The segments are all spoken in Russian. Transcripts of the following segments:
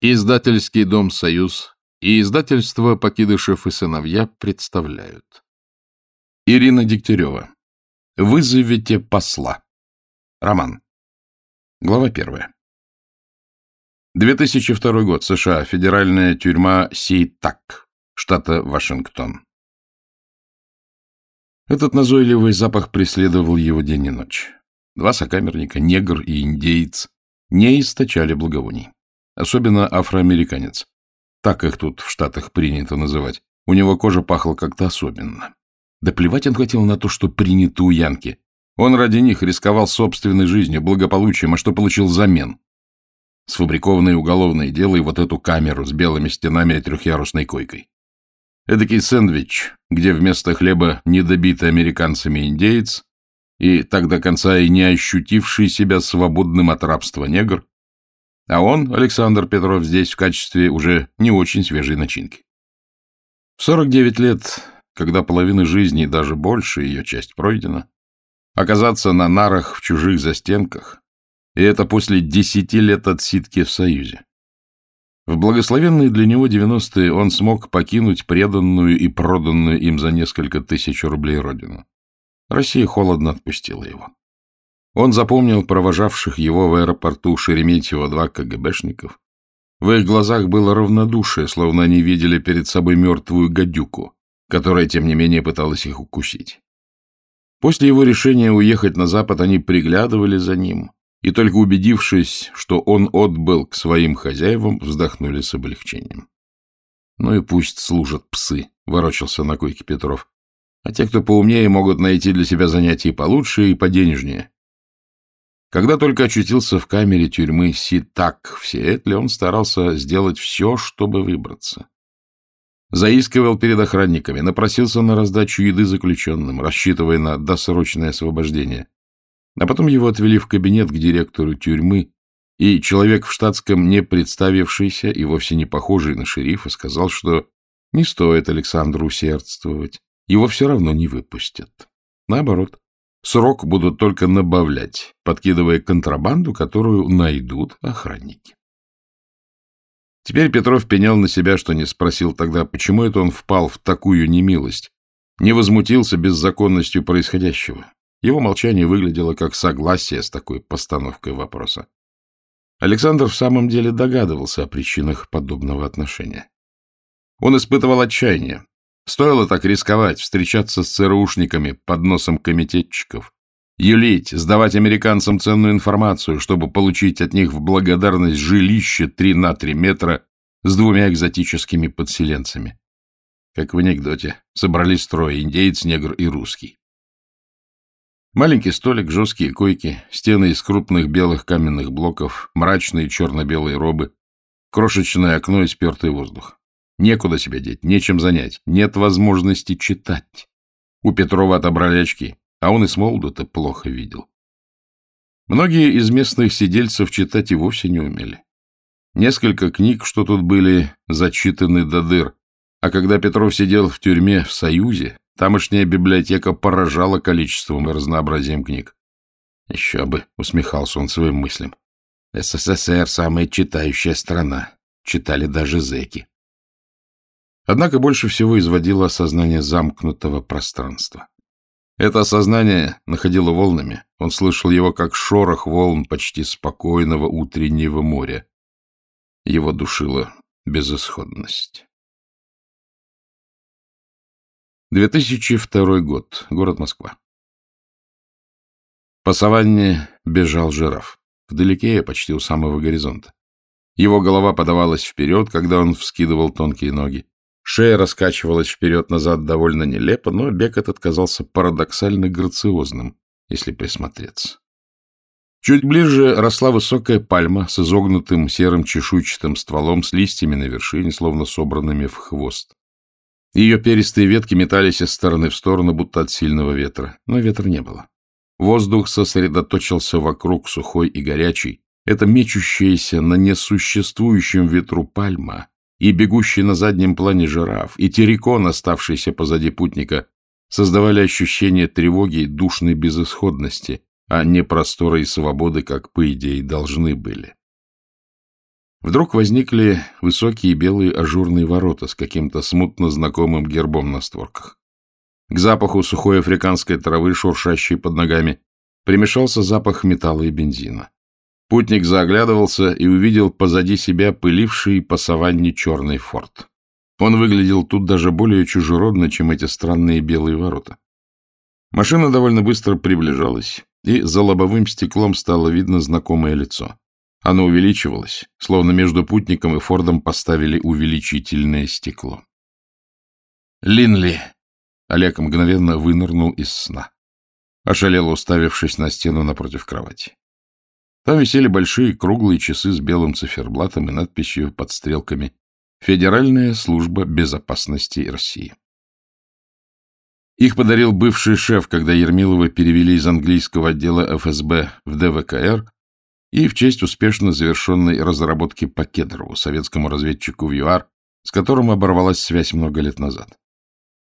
Издательский дом «Союз» и издательство «Покидышев и сыновья» представляют. Ирина Дегтярева. Вызовите посла. Роман. Глава первая. 2002 год. США. Федеральная тюрьма Сейтак, штата Вашингтон. Этот назойливый запах преследовал его день и ночь. Два сокамерника, негр и индеец, не источали благовоний особенно афроамериканец. Так их тут в Штатах принято называть. У него кожа пахла как-то особенно. Да плевать он хотел на то, что принято у Янки. Он ради них рисковал собственной жизнью, благополучием, а что получил взамен? Сфабрикованное уголовное дело и вот эту камеру с белыми стенами и трехъярусной койкой. Эдакий сэндвич, где вместо хлеба недобитый американцами индеец и так до конца и не ощутивший себя свободным от рабства негр, а он, Александр Петров, здесь в качестве уже не очень свежей начинки. В 49 лет, когда половина жизни и даже больше ее часть пройдена, оказаться на нарах в чужих застенках, и это после десяти лет отсидки в Союзе. В благословенные для него девяностые он смог покинуть преданную и проданную им за несколько тысяч рублей родину. Россия холодно отпустила его. Он запомнил провожавших его в аэропорту Шереметьево-2 КГБшников. В их глазах было равнодушие, словно они видели перед собой мертвую гадюку, которая, тем не менее, пыталась их укусить. После его решения уехать на Запад они приглядывали за ним, и только убедившись, что он отбыл к своим хозяевам, вздохнули с облегчением. «Ну и пусть служат псы», — ворочался на койке Петров. «А те, кто поумнее, могут найти для себя занятия получше и поденежнее. Когда только очутился в камере тюрьмы Ситак в Сиэтле, он старался сделать все, чтобы выбраться. Заискивал перед охранниками, напросился на раздачу еды заключенным, рассчитывая на досрочное освобождение. А потом его отвели в кабинет к директору тюрьмы, и человек в штатском, не представившийся и вовсе не похожий на шерифа, сказал, что не стоит Александру усердствовать, его все равно не выпустят. Наоборот, Срок будут только набавлять, подкидывая контрабанду, которую найдут охранники. Теперь Петров пенял на себя, что не спросил тогда, почему это он впал в такую немилость, не возмутился беззаконностью происходящего. Его молчание выглядело как согласие с такой постановкой вопроса. Александр в самом деле догадывался о причинах подобного отношения. Он испытывал отчаяние, Стоило так рисковать, встречаться с ЦРУшниками под носом комитетчиков, юлить, сдавать американцам ценную информацию, чтобы получить от них в благодарность жилище 3 на 3 метра с двумя экзотическими подселенцами. Как в анекдоте. Собрались трое — индейец, негр и русский. Маленький столик, жесткие койки, стены из крупных белых каменных блоков, мрачные черно-белые робы, крошечное окно и спертый воздух. Некуда себя деть, нечем занять, нет возможности читать. У Петрова отобрали очки, а он и с молоду-то плохо видел. Многие из местных сидельцев читать и вовсе не умели. Несколько книг, что тут были, зачитаны до дыр. А когда Петров сидел в тюрьме в Союзе, тамошняя библиотека поражала количеством и разнообразием книг. Еще бы, усмехался он своим мыслям. СССР — самая читающая страна. Читали даже зэки. Однако больше всего изводило осознание замкнутого пространства. Это осознание находило волнами. Он слышал его как шорох волн почти спокойного утреннего моря. Его душила безысходность. 2002 год. Город Москва. По саванне бежал жираф. Вдалеке, почти у самого горизонта. Его голова подавалась вперед, когда он вскидывал тонкие ноги. Шея раскачивалась вперед-назад довольно нелепо, но бег этот казался парадоксально грациозным, если присмотреться. Чуть ближе росла высокая пальма с изогнутым серым чешуйчатым стволом с листьями на вершине, словно собранными в хвост. Ее перистые ветки метались из стороны в сторону, будто от сильного ветра, но ветра не было. Воздух сосредоточился вокруг, сухой и горячий. Это мечущаяся на несуществующем ветру пальма и бегущий на заднем плане жираф, и террикон, оставшийся позади путника, создавали ощущение тревоги и душной безысходности, а не простора и свободы, как, по идее, должны были. Вдруг возникли высокие белые ажурные ворота с каким-то смутно знакомым гербом на створках. К запаху сухой африканской травы, шуршащей под ногами, примешался запах металла и бензина. Путник заоглядывался и увидел позади себя пыливший по саванне черный форт. Он выглядел тут даже более чужеродно, чем эти странные белые ворота. Машина довольно быстро приближалась, и за лобовым стеклом стало видно знакомое лицо. Оно увеличивалось, словно между путником и Фордом поставили увеличительное стекло. «Линли!» Олег мгновенно вынырнул из сна. Ошалело уставившись на стену напротив кровати. Там висели большие круглые часы с белым циферблатом и надписью под стрелками «Федеральная служба безопасности России». Их подарил бывший шеф, когда Ермилова перевели из английского отдела ФСБ в ДВКР и в честь успешно завершенной разработки по Кедрову, советскому разведчику в ЮАР, с которым оборвалась связь много лет назад.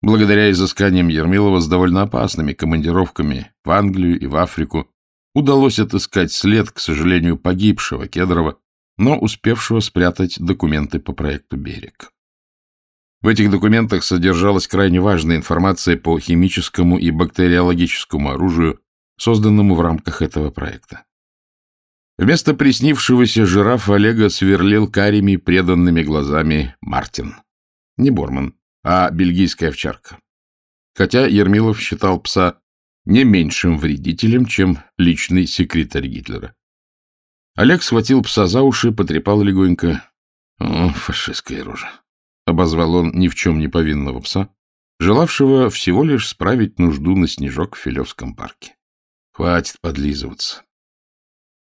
Благодаря изысканиям Ермилова с довольно опасными командировками в Англию и в Африку удалось отыскать след, к сожалению, погибшего Кедрова, но успевшего спрятать документы по проекту «Берег». В этих документах содержалась крайне важная информация по химическому и бактериологическому оружию, созданному в рамках этого проекта. Вместо приснившегося жирафа Олега сверлил карими преданными глазами Мартин. Не Борман, а бельгийская овчарка. Хотя Ермилов считал пса не меньшим вредителем, чем личный секретарь Гитлера. Олег схватил пса за уши, потрепал легонько. О, фашистская рожа. — обозвал он ни в чем не повинного пса, желавшего всего лишь справить нужду на снежок в Филевском парке. Хватит подлизываться.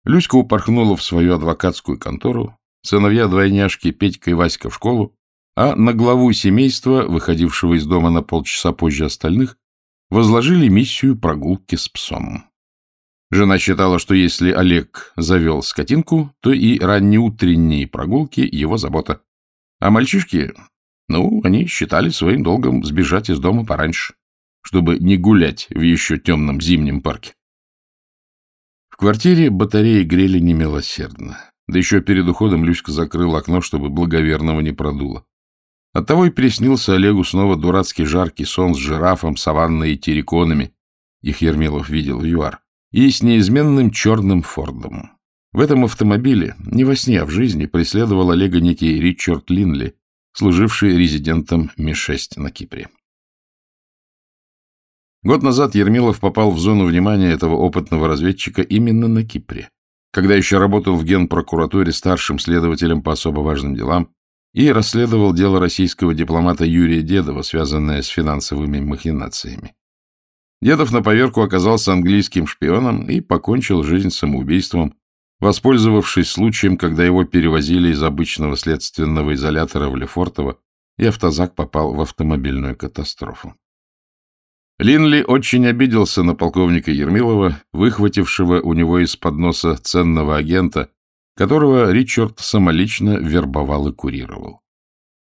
Люська упорхнула в свою адвокатскую контору, сыновья-двойняшки Петька и Васька в школу, а на главу семейства, выходившего из дома на полчаса позже остальных, возложили миссию прогулки с псом. Жена считала, что если Олег завел скотинку, то и раннеутренние прогулки — его забота, а мальчишки, ну, они считали своим долгом сбежать из дома пораньше, чтобы не гулять в еще темном зимнем парке. В квартире батареи грели немилосердно. Да еще перед уходом Люська закрыл окно, чтобы благоверного не продуло. Оттого и приснился Олегу снова дурацкий жаркий сон с жирафом, саванной и терриконами, их Ермилов видел в ЮАР, и с неизменным черным Фордом. В этом автомобиле, не во сне, а в жизни, преследовал Олега некий Ричард Линли, служивший резидентом Ми-6 на Кипре. Год назад Ермилов попал в зону внимания этого опытного разведчика именно на Кипре, когда еще работал в генпрокуратуре старшим следователем по особо важным делам и расследовал дело российского дипломата Юрия Дедова, связанное с финансовыми махинациями. Дедов на поверку оказался английским шпионом и покончил жизнь самоубийством, Воспользовавшись случаем, когда его перевозили из обычного следственного изолятора в Лефортово, и автозак попал в автомобильную катастрофу. Линли очень обиделся на полковника Ермилова, выхватившего у него из-под носа ценного агента, которого Ричард самолично вербовал и курировал.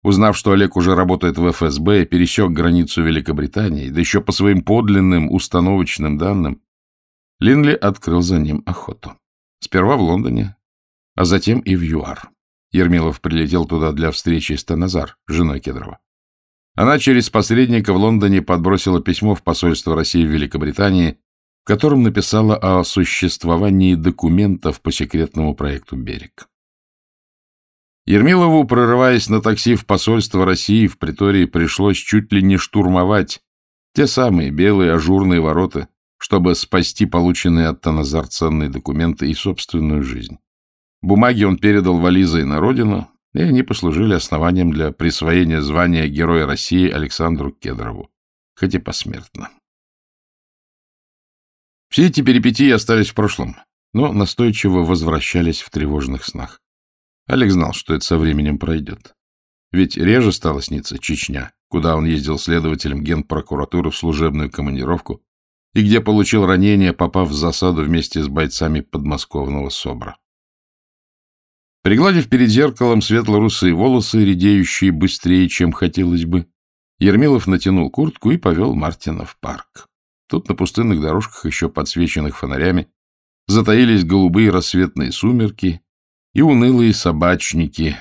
Узнав, что Олег уже работает в ФСБ и пересек границу Великобритании, да еще по своим подлинным установочным данным, Линли открыл за ним охоту. Сперва в Лондоне, а затем и в ЮАР. Ермилов прилетел туда для встречи с Таназар, женой Кедрова. Она через посредника в Лондоне подбросила письмо в посольство России в Великобритании, в котором написала о существовании документов по секретному проекту «Берег». Ермилову, прорываясь на такси в посольство России в Притории, пришлось чуть ли не штурмовать те самые белые ажурные ворота, чтобы спасти полученные от Таназар ценные документы и собственную жизнь. Бумаги он передал вализой на родину, и они послужили основанием для присвоения звания Героя России Александру Кедрову, хоть и посмертно. Все эти перипетии остались в прошлом, но настойчиво возвращались в тревожных снах. Олег знал, что это со временем пройдет. Ведь реже стала сниться Чечня, куда он ездил следователем генпрокуратуры в служебную командировку, и где получил ранение, попав в засаду вместе с бойцами подмосковного СОБРа. Пригладив перед зеркалом светло-русые волосы, редеющие быстрее, чем хотелось бы, Ермилов натянул куртку и повел Мартина в парк. Тут на пустынных дорожках, еще подсвеченных фонарями, затаились голубые рассветные сумерки, и унылые собачники.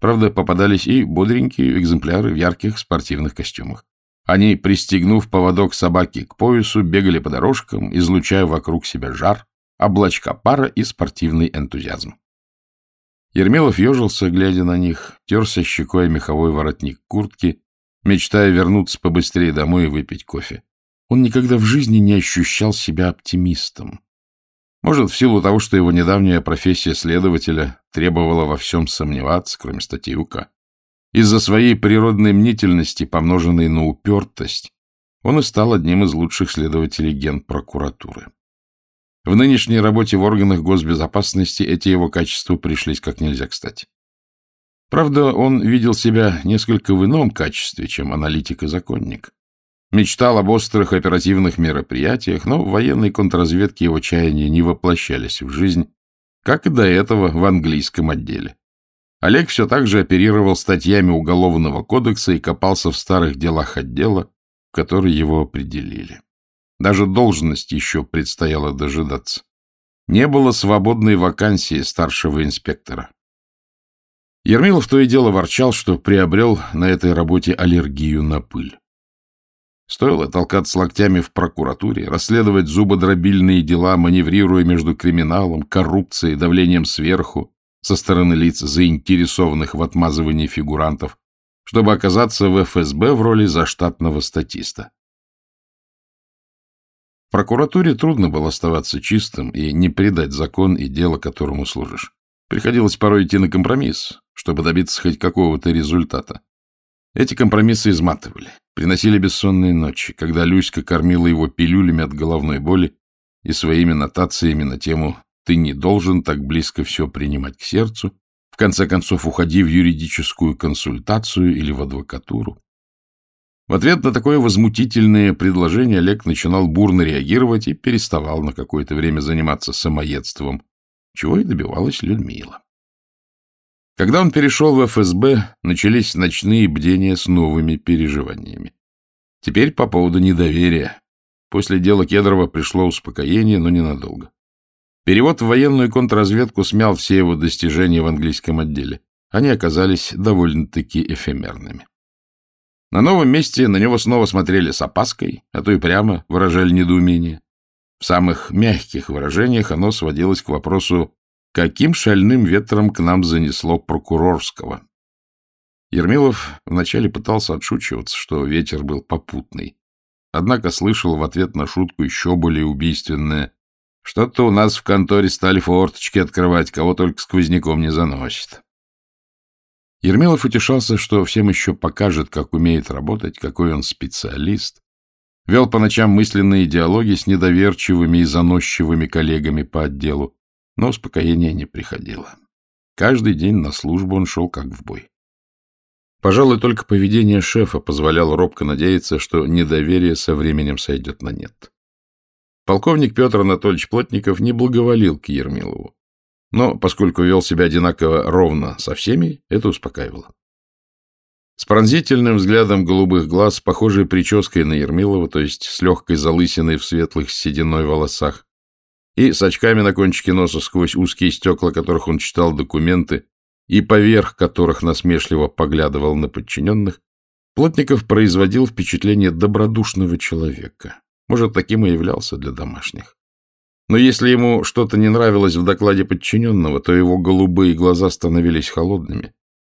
Правда, попадались и бодренькие экземпляры в ярких спортивных костюмах. Они, пристегнув поводок собаки к поясу, бегали по дорожкам, излучая вокруг себя жар, облачка пара и спортивный энтузиазм. Ермилов ежился, глядя на них, терся щекой меховой воротник куртки, мечтая вернуться побыстрее домой и выпить кофе. Он никогда в жизни не ощущал себя оптимистом. Может, в силу того, что его недавняя профессия следователя требовала во всем сомневаться, кроме статьи УК. Из-за своей природной мнительности, помноженной на упертость, он и стал одним из лучших следователей генпрокуратуры. В нынешней работе в органах госбезопасности эти его качества пришлись как нельзя кстати. Правда, он видел себя несколько в ином качестве, чем аналитик и законник. Мечтал об острых оперативных мероприятиях, но в военной контрразведке его чаяния не воплощались в жизнь, как и до этого в английском отделе. Олег все так же оперировал статьями Уголовного кодекса и копался в старых делах отдела, в которые его определили. Даже должность еще предстояло дожидаться. Не было свободной вакансии старшего инспектора. Ермилов то и дело ворчал, что приобрел на этой работе аллергию на пыль. Стоило толкаться локтями в прокуратуре, расследовать зубодробильные дела, маневрируя между криминалом, коррупцией, давлением сверху, со стороны лиц, заинтересованных в отмазывании фигурантов, чтобы оказаться в ФСБ в роли заштатного статиста. В прокуратуре трудно было оставаться чистым и не предать закон и дело, которому служишь. Приходилось порой идти на компромисс, чтобы добиться хоть какого-то результата. Эти компромиссы изматывали, приносили бессонные ночи, когда Люська кормила его пилюлями от головной боли и своими нотациями на тему ты не должен так близко все принимать к сердцу. В конце концов, уходи в юридическую консультацию или в адвокатуру. В ответ на такое возмутительное предложение Олег начинал бурно реагировать и переставал на какое-то время заниматься самоедством, чего и добивалась Людмила. Когда он перешел в ФСБ, начались ночные бдения с новыми переживаниями. Теперь по поводу недоверия. После дела Кедрова пришло успокоение, но ненадолго. Перевод в военную контрразведку смял все его достижения в английском отделе. Они оказались довольно-таки эфемерными. На новом месте на него снова смотрели с опаской, а то и прямо выражали недоумение. В самых мягких выражениях оно сводилось к вопросу, каким шальным ветром к нам занесло прокурорского. Ермилов вначале пытался отшучиваться, что ветер был попутный. Однако слышал в ответ на шутку еще более убийственное что-то у нас в конторе стали форточки открывать, кого только сквозняком не заносит. Ермилов утешался, что всем еще покажет, как умеет работать, какой он специалист. Вел по ночам мысленные диалоги с недоверчивыми и заносчивыми коллегами по отделу, но успокоения не приходило. Каждый день на службу он шел как в бой. Пожалуй, только поведение шефа позволяло робко надеяться, что недоверие со временем сойдет на нет. Полковник Петр Анатольевич Плотников не благоволил к Ермилову. Но, поскольку вел себя одинаково ровно со всеми, это успокаивало. С пронзительным взглядом голубых глаз, похожей прической на Ермилова, то есть с легкой залысиной в светлых сединой волосах, и с очками на кончике носа сквозь узкие стекла, которых он читал документы, и поверх которых насмешливо поглядывал на подчиненных, Плотников производил впечатление добродушного человека. Может, таким и являлся для домашних. Но если ему что-то не нравилось в докладе подчиненного, то его голубые глаза становились холодными.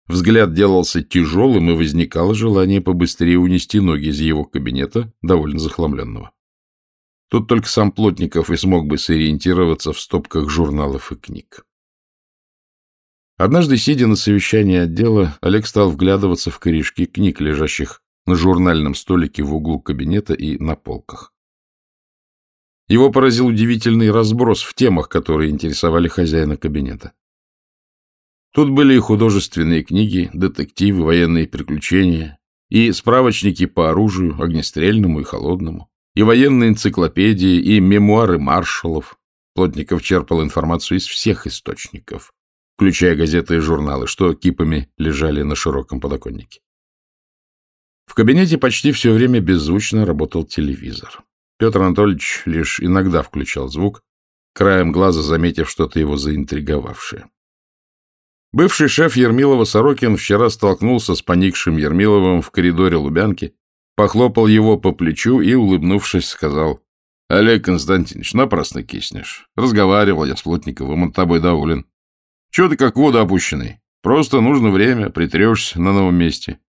Взгляд делался тяжелым, и возникало желание побыстрее унести ноги из его кабинета, довольно захламленного. Тут только сам Плотников и смог бы сориентироваться в стопках журналов и книг. Однажды, сидя на совещании отдела, Олег стал вглядываться в корешки книг, лежащих на журнальном столике в углу кабинета и на полках. Его поразил удивительный разброс в темах, которые интересовали хозяина кабинета. Тут были и художественные книги, детективы, военные приключения, и справочники по оружию, огнестрельному и холодному, и военные энциклопедии, и мемуары маршалов. Плотников черпал информацию из всех источников, включая газеты и журналы, что кипами лежали на широком подоконнике. В кабинете почти все время беззвучно работал телевизор. Петр Анатольевич лишь иногда включал звук, краем глаза заметив что-то его заинтриговавшее. Бывший шеф Ермилова Сорокин вчера столкнулся с поникшим Ермиловым в коридоре Лубянки, похлопал его по плечу и, улыбнувшись, сказал, «Олег Константинович, напрасно киснешь. Разговаривал я с Плотниковым, он тобой доволен. Чего ты как вода опущенный? Просто нужно время, притрешься на новом месте.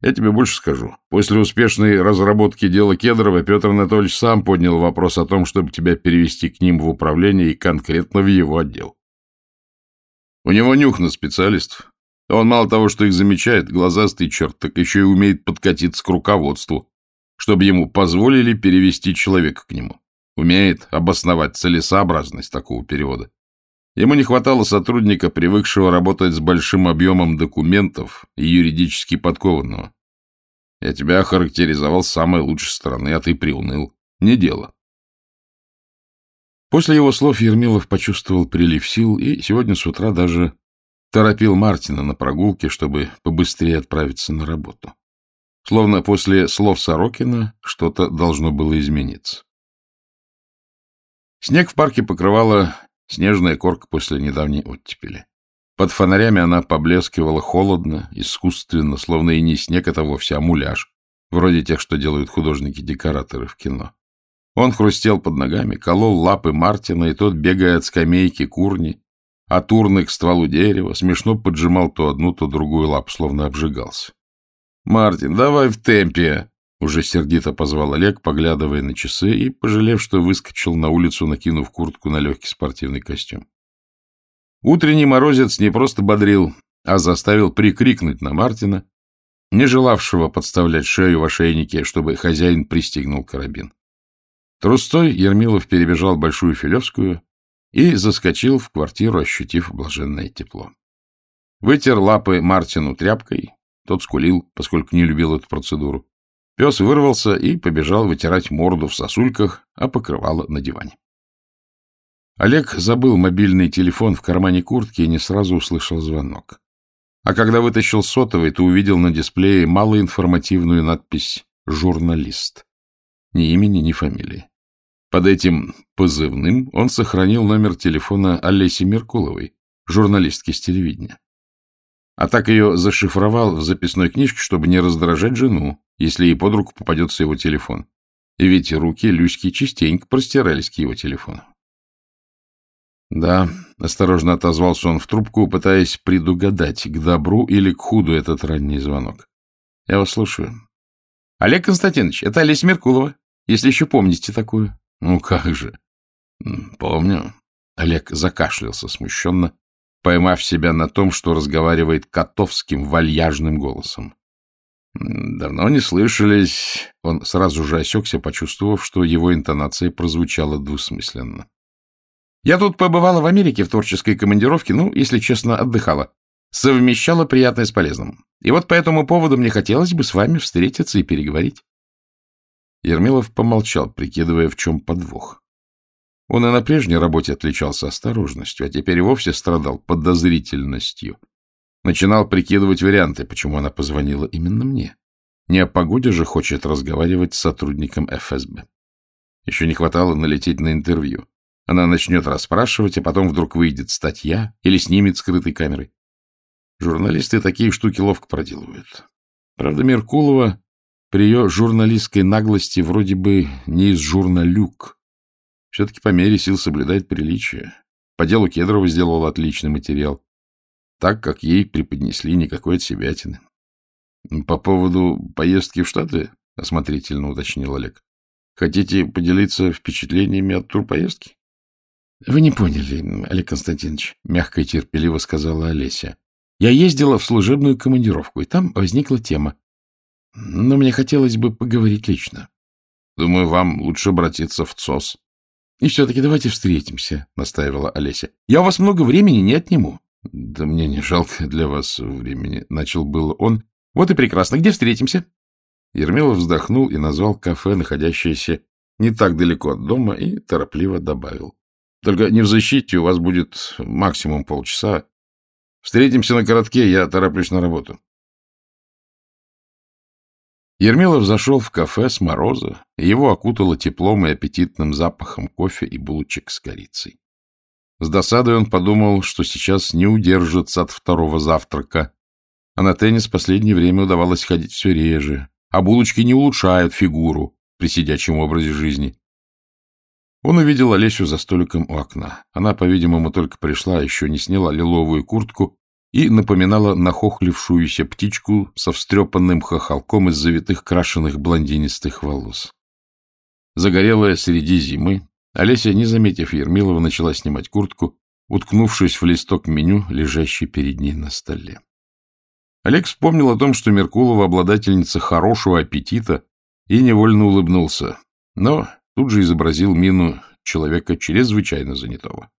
Я тебе больше скажу. После успешной разработки дела Кедрова Петр Анатольевич сам поднял вопрос о том, чтобы тебя перевести к ним в управление и конкретно в его отдел. У него нюх на специалистов. Он мало того, что их замечает, глазастый черт, так еще и умеет подкатиться к руководству, чтобы ему позволили перевести человека к нему. Умеет обосновать целесообразность такого перевода. Ему не хватало сотрудника, привыкшего работать с большим объемом документов и юридически подкованного. Я тебя охарактеризовал с самой лучшей стороны, а ты приуныл. Не дело. После его слов Ермилов почувствовал прилив сил и сегодня с утра даже торопил Мартина на прогулке, чтобы побыстрее отправиться на работу. Словно после слов Сорокина что-то должно было измениться. Снег в парке покрывала снежная корка после недавней оттепели. Под фонарями она поблескивала холодно, искусственно, словно и не снег, это вовсе, а муляж, вроде тех, что делают художники-декораторы в кино. Он хрустел под ногами, колол лапы Мартина, и тот, бегая от скамейки курни, от урны к стволу дерева, смешно поджимал то одну, то другую лапу, словно обжигался. — Мартин, давай в темпе! — уже сердито позвал Олег, поглядывая на часы и, пожалев, что выскочил на улицу, накинув куртку на легкий спортивный костюм. Утренний морозец не просто бодрил, а заставил прикрикнуть на Мартина, не желавшего подставлять шею в ошейнике, чтобы хозяин пристегнул карабин. Трустой Ермилов перебежал Большую Филевскую и заскочил в квартиру, ощутив блаженное тепло. Вытер лапы Мартину тряпкой, тот скулил, поскольку не любил эту процедуру. Пес вырвался и побежал вытирать морду в сосульках, а покрывало на диване. Олег забыл мобильный телефон в кармане куртки и не сразу услышал звонок. А когда вытащил сотовый, то увидел на дисплее малоинформативную надпись «Журналист». Ни имени, ни фамилии. Под этим позывным он сохранил номер телефона Олеси Меркуловой, журналистки с телевидения. А так ее зашифровал в записной книжке, чтобы не раздражать жену, если ей под руку попадется его телефон. И ведь руки Люськи частенько простирались к его телефону. Да, осторожно отозвался он в трубку, пытаясь предугадать, к добру или к худу этот ранний звонок. Я вас слушаю. Олег Константинович, это Олеся Меркулова, если еще помните такую. Ну как же. Помню. Олег закашлялся смущенно, поймав себя на том, что разговаривает котовским вальяжным голосом. Давно не слышались. Он сразу же осекся, почувствовав, что его интонация прозвучала двусмысленно. Я тут побывала в Америке в творческой командировке, ну, если честно, отдыхала. Совмещала приятное с полезным. И вот по этому поводу мне хотелось бы с вами встретиться и переговорить. Ермилов помолчал, прикидывая, в чем подвох. Он и на прежней работе отличался осторожностью, а теперь и вовсе страдал подозрительностью. Начинал прикидывать варианты, почему она позвонила именно мне. Не о погоде же хочет разговаривать с сотрудником ФСБ. Еще не хватало налететь на интервью. Она начнет расспрашивать, а потом вдруг выйдет статья или снимет скрытой камерой. Журналисты такие штуки ловко проделывают. Правда, Меркулова при ее журналистской наглости вроде бы не из журналюк. Все-таки по мере сил соблюдает приличие. По делу Кедрова сделал отличный материал. Так, как ей преподнесли никакой отсебятины. — По поводу поездки в Штаты, — осмотрительно уточнил Олег, — хотите поделиться впечатлениями от турпоездки? — Вы не поняли, Олег Константинович, — мягко и терпеливо сказала Олеся. — Я ездила в служебную командировку, и там возникла тема. Но мне хотелось бы поговорить лично. Думаю, вам лучше обратиться в ЦОС. — И все-таки давайте встретимся, — настаивала Олеся. — Я у вас много времени не отниму. — Да мне не жалко для вас времени, — начал было он. — Вот и прекрасно. Где встретимся? Ермилов вздохнул и назвал кафе, находящееся не так далеко от дома, и торопливо добавил. — Только не в защите, у вас будет максимум полчаса. Встретимся на коротке, я тороплюсь на работу. Ермилов зашел в кафе с мороза, его окутало теплом и аппетитным запахом кофе и булочек с корицей. С досадой он подумал, что сейчас не удержится от второго завтрака. А на теннис в последнее время удавалось ходить все реже, а булочки не улучшают фигуру при сидячем образе жизни. Он увидел Олесю за столиком у окна. Она, по-видимому, только пришла, еще не сняла лиловую куртку и напоминала нахохлившуюся птичку со встрепанным хохолком из завитых крашеных блондинистых волос. Загорелая среди зимы, Олеся, не заметив Ермилова, начала снимать куртку, уткнувшись в листок меню, лежащий перед ней на столе. Олег вспомнил о том, что Меркулова обладательница хорошего аппетита, и невольно улыбнулся, но тут же изобразил мину человека чрезвычайно занятого.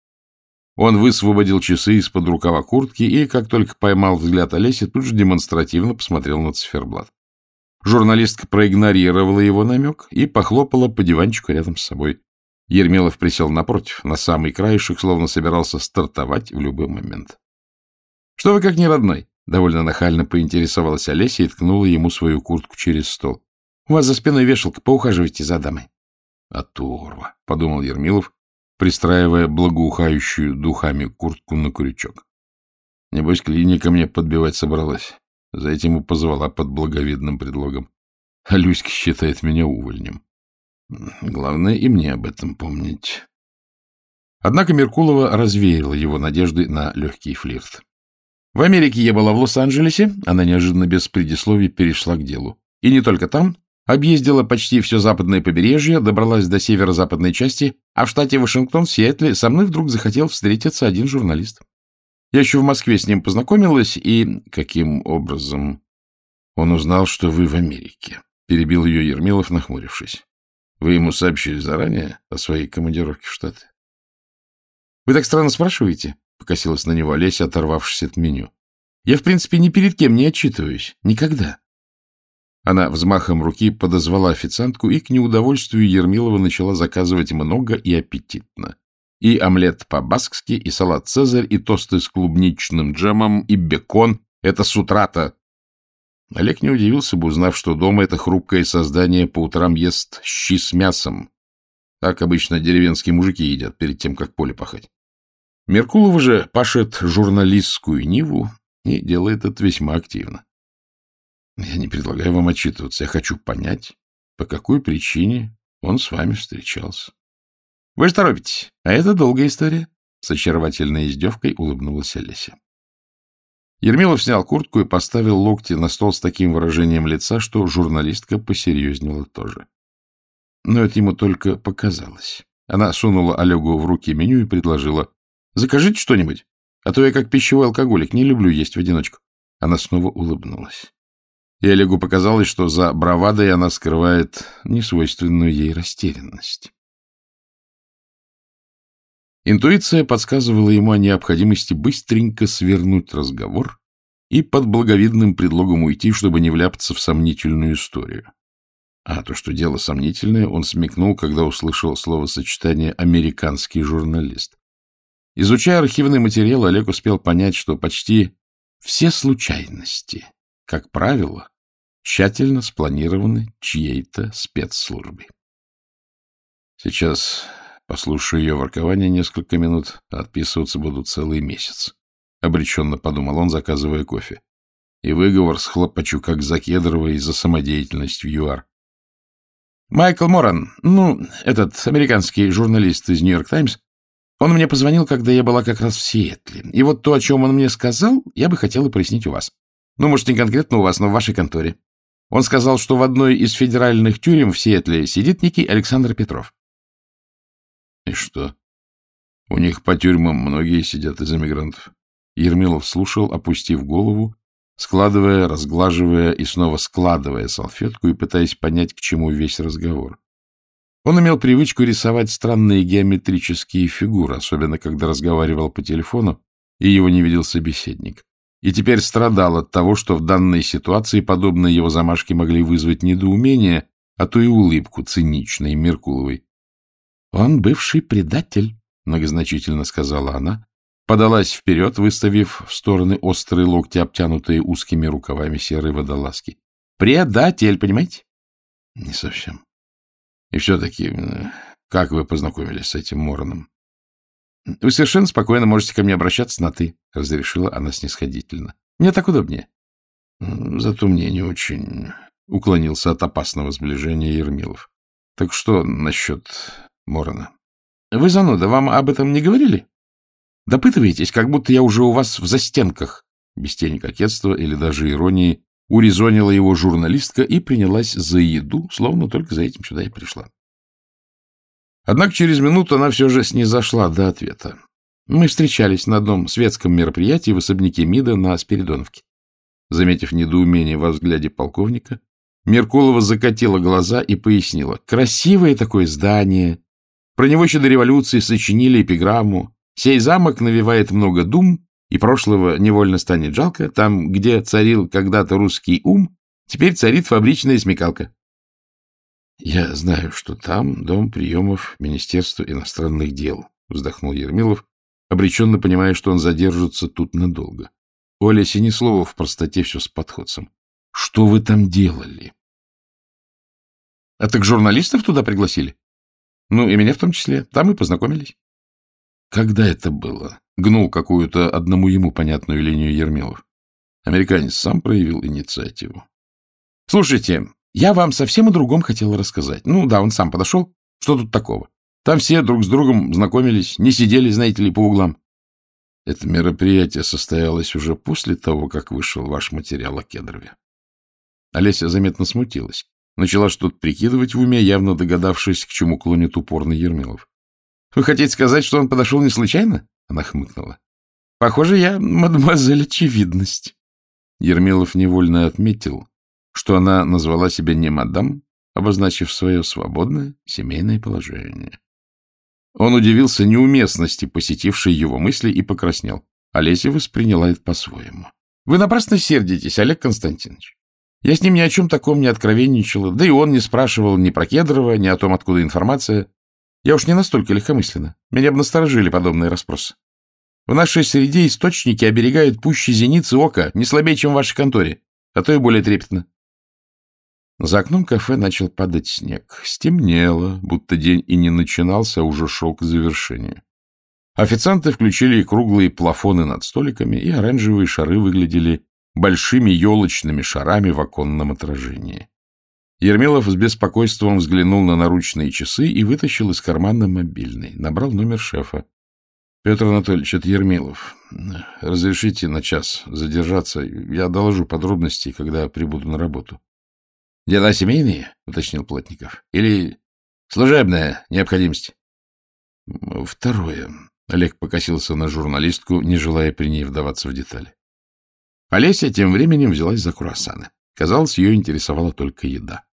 Он высвободил часы из-под рукава куртки и, как только поймал взгляд Олеси, тут же демонстративно посмотрел на циферблат. Журналистка проигнорировала его намек и похлопала по диванчику рядом с собой. Ермилов присел напротив, на самый краешек, словно собирался стартовать в любой момент. — Что вы как не родной? — довольно нахально поинтересовалась Олеся и ткнула ему свою куртку через стол. — У вас за спиной вешалка, поухаживайте за дамой. — Оторва, — подумал Ермилов, пристраивая благоухающую духами куртку на крючок. Небось, клиника мне подбивать собралась. За этим и позвала под благовидным предлогом. А Люська считает меня увольнем. Главное и мне об этом помнить. Однако Меркулова развеяла его надежды на легкий флирт. В Америке я была в Лос-Анджелесе, она неожиданно без предисловий перешла к делу. И не только там, объездила почти все западное побережье, добралась до северо-западной части, а в штате Вашингтон, в Сиэтле, со мной вдруг захотел встретиться один журналист. Я еще в Москве с ним познакомилась, и... Каким образом? Он узнал, что вы в Америке. Перебил ее Ермилов, нахмурившись. Вы ему сообщили заранее о своей командировке в Штаты? — Вы так странно спрашиваете? — покосилась на него Олеся, оторвавшись от меню. — Я, в принципе, ни перед кем не отчитываюсь. Никогда. Она взмахом руки подозвала официантку и к неудовольствию Ермилова начала заказывать много и аппетитно. И омлет по-баскски, и салат «Цезарь», и тосты с клубничным джемом, и бекон. Это с утра-то Олег не удивился бы, узнав, что дома это хрупкое создание по утрам ест щи с мясом. Так обычно деревенские мужики едят перед тем, как поле пахать. Меркулова же пашет журналистскую ниву и делает это весьма активно. Я не предлагаю вам отчитываться, я хочу понять, по какой причине он с вами встречался. Вы же торопитесь, а это долгая история. С очаровательной издевкой улыбнулась Олеся. Ермилов снял куртку и поставил локти на стол с таким выражением лица, что журналистка посерьезнела тоже. Но это ему только показалось. Она сунула Олегу в руки меню и предложила. — Закажите что-нибудь, а то я как пищевой алкоголик не люблю есть в одиночку. Она снова улыбнулась. И Олегу показалось, что за бравадой она скрывает несвойственную ей растерянность. Интуиция подсказывала ему о необходимости быстренько свернуть разговор и под благовидным предлогом уйти, чтобы не вляпаться в сомнительную историю. А то, что дело сомнительное, он смекнул, когда услышал словосочетание «американский журналист». Изучая архивный материал, Олег успел понять, что почти все случайности, как правило, тщательно спланированы чьей-то спецслужбой. Сейчас Послушаю ее воркование несколько минут, а отписываться буду целый месяц. Обреченно подумал он, заказывая кофе. И выговор схлопочу, как за Кедровой, за самодеятельность в ЮАР. Майкл Моран, ну, этот американский журналист из «Нью-Йорк Таймс», он мне позвонил, когда я была как раз в Сиэтле. И вот то, о чем он мне сказал, я бы хотела прояснить у вас. Ну, может, не конкретно у вас, но в вашей конторе. Он сказал, что в одной из федеральных тюрем в Сиэтле сидит некий Александр Петров. И что? У них по тюрьмам многие сидят из эмигрантов. Ермилов слушал, опустив голову, складывая, разглаживая и снова складывая салфетку и пытаясь понять, к чему весь разговор. Он имел привычку рисовать странные геометрические фигуры, особенно когда разговаривал по телефону, и его не видел собеседник. И теперь страдал от того, что в данной ситуации подобные его замашки могли вызвать недоумение, а то и улыбку циничной Меркуловой. — Он бывший предатель, — многозначительно сказала она, подалась вперед, выставив в стороны острые локти, обтянутые узкими рукавами серой водолазки. — Предатель, понимаете? — Не совсем. И все-таки, как вы познакомились с этим Мороном? —— Вы совершенно спокойно можете ко мне обращаться на «ты», — разрешила она снисходительно. — Мне так удобнее. — Зато мне не очень, — уклонился от опасного сближения Ермилов. — Так что насчет Морона? — Вы, зануда, вам об этом не говорили? Допытываетесь, как будто я уже у вас в застенках. Без тени кокетства или даже иронии урезонила его журналистка и принялась за еду, словно только за этим сюда и пришла. Однако через минуту она все же снизошла до ответа. Мы встречались на одном светском мероприятии в особняке МИДа на Спиридоновке. Заметив недоумение во взгляде полковника, Меркулова закатила глаза и пояснила. Красивое такое здание. Про него еще до революции сочинили эпиграмму. Сей замок навевает много дум, и прошлого невольно станет жалко. Там, где царил когда-то русский ум, теперь царит фабричная смекалка. Я знаю, что там дом приемов Министерства иностранных дел, вздохнул Ермилов, обреченно понимая, что он задержится тут надолго. У Олеси ни в простоте все с подходцем. Что вы там делали? А так журналистов туда пригласили? Ну, и меня в том числе. Там и познакомились. Когда это было? Гнул какую-то одному ему понятную линию Ермилов. Американец сам проявил инициативу. Слушайте, я вам совсем о другом хотел рассказать. Ну да, он сам подошел. Что тут такого? Там все друг с другом знакомились, не сидели, знаете ли, по углам. Это мероприятие состоялось уже после того, как вышел ваш материал о Кедрове. Олеся заметно смутилась. Начала что-то прикидывать в уме, явно догадавшись, к чему клонит упорный Ермилов. — Вы хотите сказать, что он подошел не случайно? Она хмыкнула. — Похоже, я мадемуазель очевидность. Ермилов невольно отметил, что она назвала себя не мадам, обозначив свое свободное семейное положение. Он удивился неуместности посетившей его мысли и покраснел. Олеся восприняла это по-своему. — Вы напрасно сердитесь, Олег Константинович. Я с ним ни о чем таком не откровенничала, да и он не спрашивал ни про Кедрова, ни о том, откуда информация. Я уж не настолько легкомысленно. Меня бы насторожили подобные расспросы. В нашей среде источники оберегают пуще зеницы ока, не слабее, чем в вашей конторе, а то и более трепетно. За окном кафе начал падать снег. Стемнело, будто день и не начинался, а уже шел к завершению. Официанты включили круглые плафоны над столиками, и оранжевые шары выглядели большими елочными шарами в оконном отражении. Ермилов с беспокойством взглянул на наручные часы и вытащил из кармана мобильный. Набрал номер шефа. — Петр Анатольевич, это Ермилов. Разрешите на час задержаться. Я доложу подробности, когда прибуду на работу. — Дела семейные? — уточнил Плотников. — Или служебная необходимость? — Второе. Олег покосился на журналистку, не желая при ней вдаваться в детали. Олеся тем временем взялась за круассаны. Казалось, ее интересовала только еда.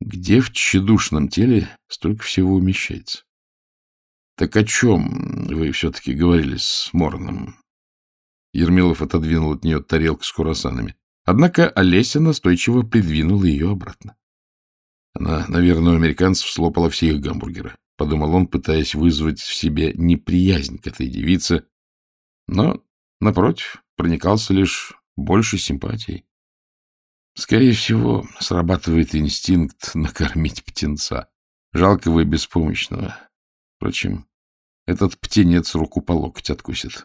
Где в тщедушном теле столько всего умещается? — Так о чем вы все-таки говорили с Морном? Ермилов отодвинул от нее тарелку с курасанами. Однако Олеся настойчиво придвинула ее обратно. Она, наверное, у американцев слопала все их гамбургеры, — подумал он, пытаясь вызвать в себе неприязнь к этой девице. Но, напротив, проникался лишь больше симпатией. Скорее всего, срабатывает инстинкт накормить птенца, жалкого и беспомощного. Впрочем, этот птенец руку по локоть откусит.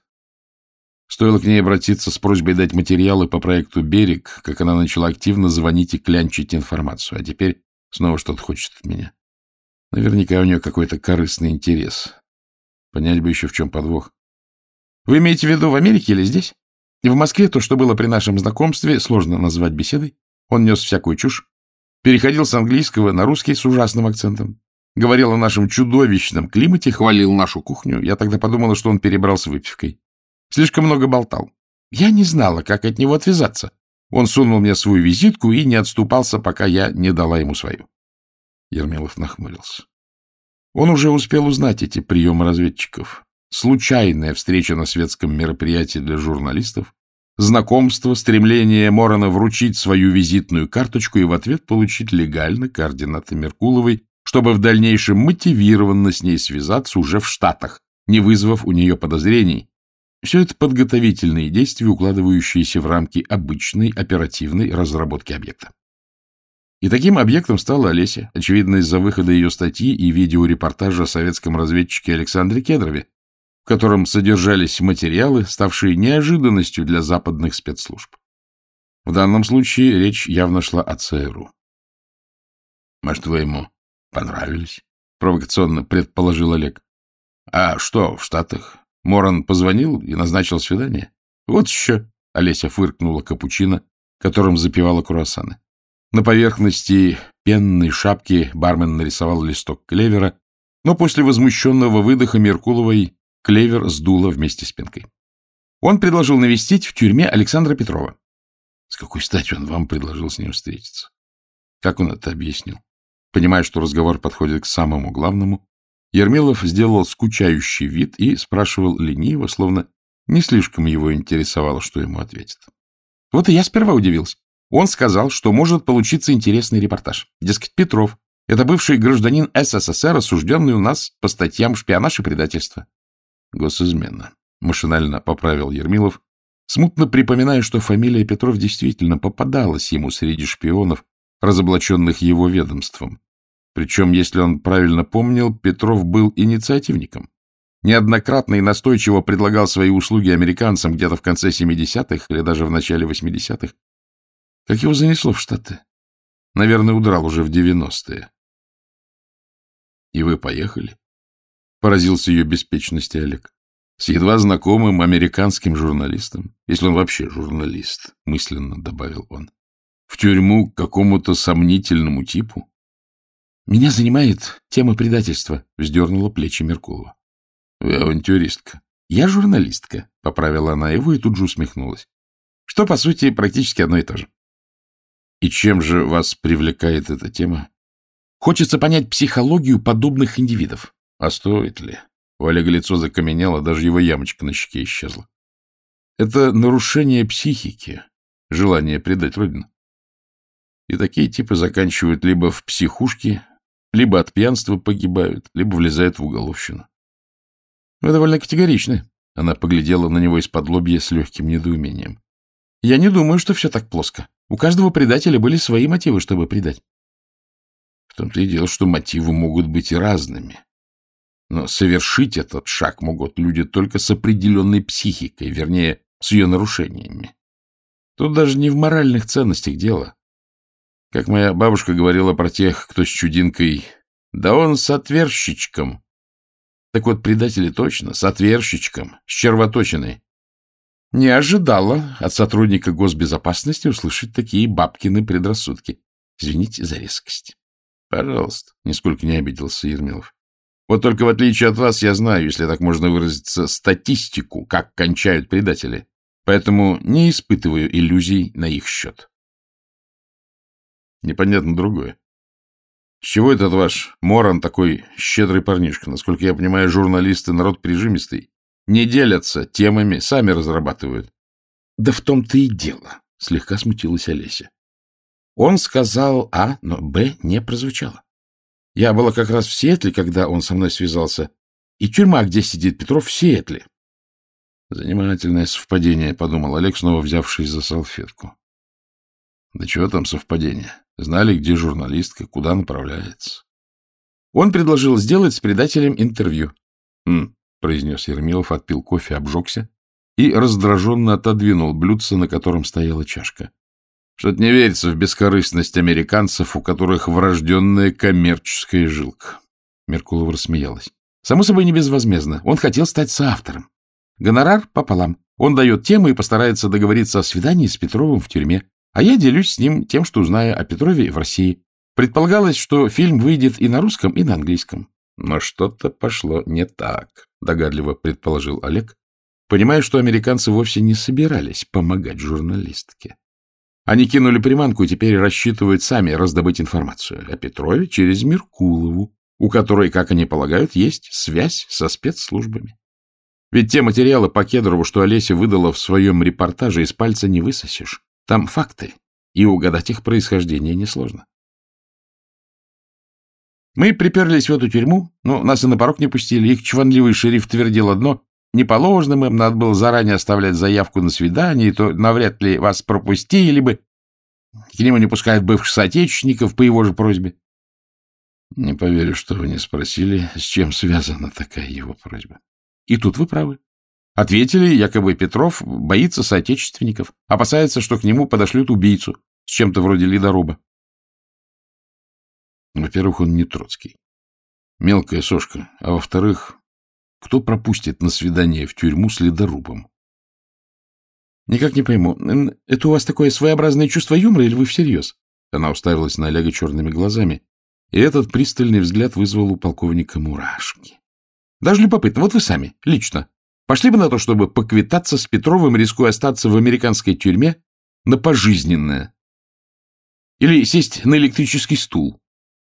Стоило к ней обратиться с просьбой дать материалы по проекту «Берег», как она начала активно звонить и клянчить информацию, а теперь снова что-то хочет от меня. Наверняка у нее какой-то корыстный интерес. Понять бы еще, в чем подвох. Вы имеете в виду в Америке или здесь? В Москве то, что было при нашем знакомстве, сложно назвать беседой. Он нес всякую чушь. Переходил с английского на русский с ужасным акцентом. Говорил о нашем чудовищном климате, хвалил нашу кухню. Я тогда подумала, что он перебрал с выпивкой. Слишком много болтал. Я не знала, как от него отвязаться. Он сунул мне свою визитку и не отступался, пока я не дала ему свою. Ермилов нахмурился. Он уже успел узнать эти приемы разведчиков случайная встреча на светском мероприятии для журналистов, знакомство, стремление Морона вручить свою визитную карточку и в ответ получить легально координаты Меркуловой, чтобы в дальнейшем мотивированно с ней связаться уже в Штатах, не вызвав у нее подозрений. Все это подготовительные действия, укладывающиеся в рамки обычной оперативной разработки объекта. И таким объектом стала Олеся, очевидно, из-за выхода ее статьи и видеорепортажа о советском разведчике Александре Кедрове, в котором содержались материалы, ставшие неожиданностью для западных спецслужб. В данном случае речь явно шла о ЦРУ. «Может, вы ему понравились?» — провокационно предположил Олег. «А что, в Штатах? Моран позвонил и назначил свидание?» «Вот еще!» — Олеся фыркнула капучино, которым запивала круассаны. На поверхности пенной шапки бармен нарисовал листок клевера, но после возмущенного выдоха Меркуловой клевер сдуло вместе с пенкой. Он предложил навестить в тюрьме Александра Петрова. С какой стати он вам предложил с ним встретиться? Как он это объяснил? Понимая, что разговор подходит к самому главному, Ермилов сделал скучающий вид и спрашивал лениво, словно не слишком его интересовало, что ему ответит. Вот и я сперва удивился. Он сказал, что может получиться интересный репортаж. Дескать, Петров — это бывший гражданин СССР, осужденный у нас по статьям шпионаж и предательство. Госизмена. Машинально поправил Ермилов, смутно припоминая, что фамилия Петров действительно попадалась ему среди шпионов, разоблаченных его ведомством. Причем, если он правильно помнил, Петров был инициативником. Неоднократно и настойчиво предлагал свои услуги американцам где-то в конце 70-х или даже в начале 80-х. Как его занесло в Штаты? Наверное, удрал уже в 90-е. — И вы поехали? — поразился ее беспечности Олег с едва знакомым американским журналистом, если он вообще журналист, мысленно добавил он, в тюрьму к какому-то сомнительному типу. Меня занимает тема предательства, вздернула плечи Меркулова. Вы авантюристка. Я журналистка, поправила она его и тут же усмехнулась. Что, по сути, практически одно и то же. И чем же вас привлекает эта тема? Хочется понять психологию подобных индивидов. А стоит ли? У Олега лицо закаменело, даже его ямочка на щеке исчезла. Это нарушение психики, желание предать родину. И такие типы заканчивают либо в психушке, либо от пьянства погибают, либо влезают в уголовщину. Вы довольно категоричны. Она поглядела на него из-под лобья с легким недоумением. Я не думаю, что все так плоско. У каждого предателя были свои мотивы, чтобы предать. В том-то и дело, что мотивы могут быть и разными. Но совершить этот шаг могут люди только с определенной психикой, вернее, с ее нарушениями. Тут даже не в моральных ценностях дело. Как моя бабушка говорила про тех, кто с чудинкой, да он с отверщичком. Так вот, предатели точно, с отверщичком, с червоточиной. Не ожидала от сотрудника госбезопасности услышать такие бабкины предрассудки. Извините за резкость. Пожалуйста, нисколько не обиделся Ермилов. Вот только в отличие от вас я знаю, если так можно выразиться, статистику, как кончают предатели. Поэтому не испытываю иллюзий на их счет. Непонятно другое. С чего этот ваш Моран такой щедрый парнишка? Насколько я понимаю, журналисты, народ прижимистый, не делятся темами, сами разрабатывают. Да в том-то и дело, слегка смутилась Олеся. Он сказал А, но Б не прозвучало. Я была как раз в Сиэтле, когда он со мной связался. И тюрьма, где сидит Петров, в Сиэтле. Занимательное совпадение, — подумал Олег, снова взявшись за салфетку. Да чего там совпадение? Знали, где журналистка, куда направляется. Он предложил сделать с предателем интервью. «Хм», — произнес Ермилов, отпил кофе, обжегся и раздраженно отодвинул блюдце, на котором стояла чашка. Что-то не верится в бескорыстность американцев, у которых врожденная коммерческая жилка. Меркулова рассмеялась. Само собой, не безвозмездно. Он хотел стать соавтором. Гонорар пополам. Он дает тему и постарается договориться о свидании с Петровым в тюрьме. А я делюсь с ним тем, что знаю о Петрове в России. Предполагалось, что фильм выйдет и на русском, и на английском. Но что-то пошло не так, догадливо предположил Олег, понимая, что американцы вовсе не собирались помогать журналистке. Они кинули приманку и теперь рассчитывают сами раздобыть информацию о Петрове через Меркулову, у которой, как они полагают, есть связь со спецслужбами. Ведь те материалы по Кедрову, что Олеся выдала в своем репортаже, из пальца не высосешь. Там факты, и угадать их происхождение несложно. Мы приперлись в эту тюрьму, но нас и на порог не пустили. Их чванливый шериф твердил одно, неположенным им надо было заранее оставлять заявку на свидание, то навряд ли вас пропустили бы. К нему не пускают бывших соотечественников по его же просьбе. Не поверю, что вы не спросили, с чем связана такая его просьба. И тут вы правы. Ответили, якобы Петров боится соотечественников, опасается, что к нему подошлют убийцу с чем-то вроде ледоруба. Во-первых, он не Троцкий. Мелкая сошка. А во-вторых, кто пропустит на свидание в тюрьму с ледорубом? Никак не пойму, это у вас такое своеобразное чувство юмора или вы всерьез? Она уставилась на Олега черными глазами, и этот пристальный взгляд вызвал у полковника мурашки. Даже любопытно, вот вы сами, лично, пошли бы на то, чтобы поквитаться с Петровым, рискуя остаться в американской тюрьме на пожизненное? Или сесть на электрический стул?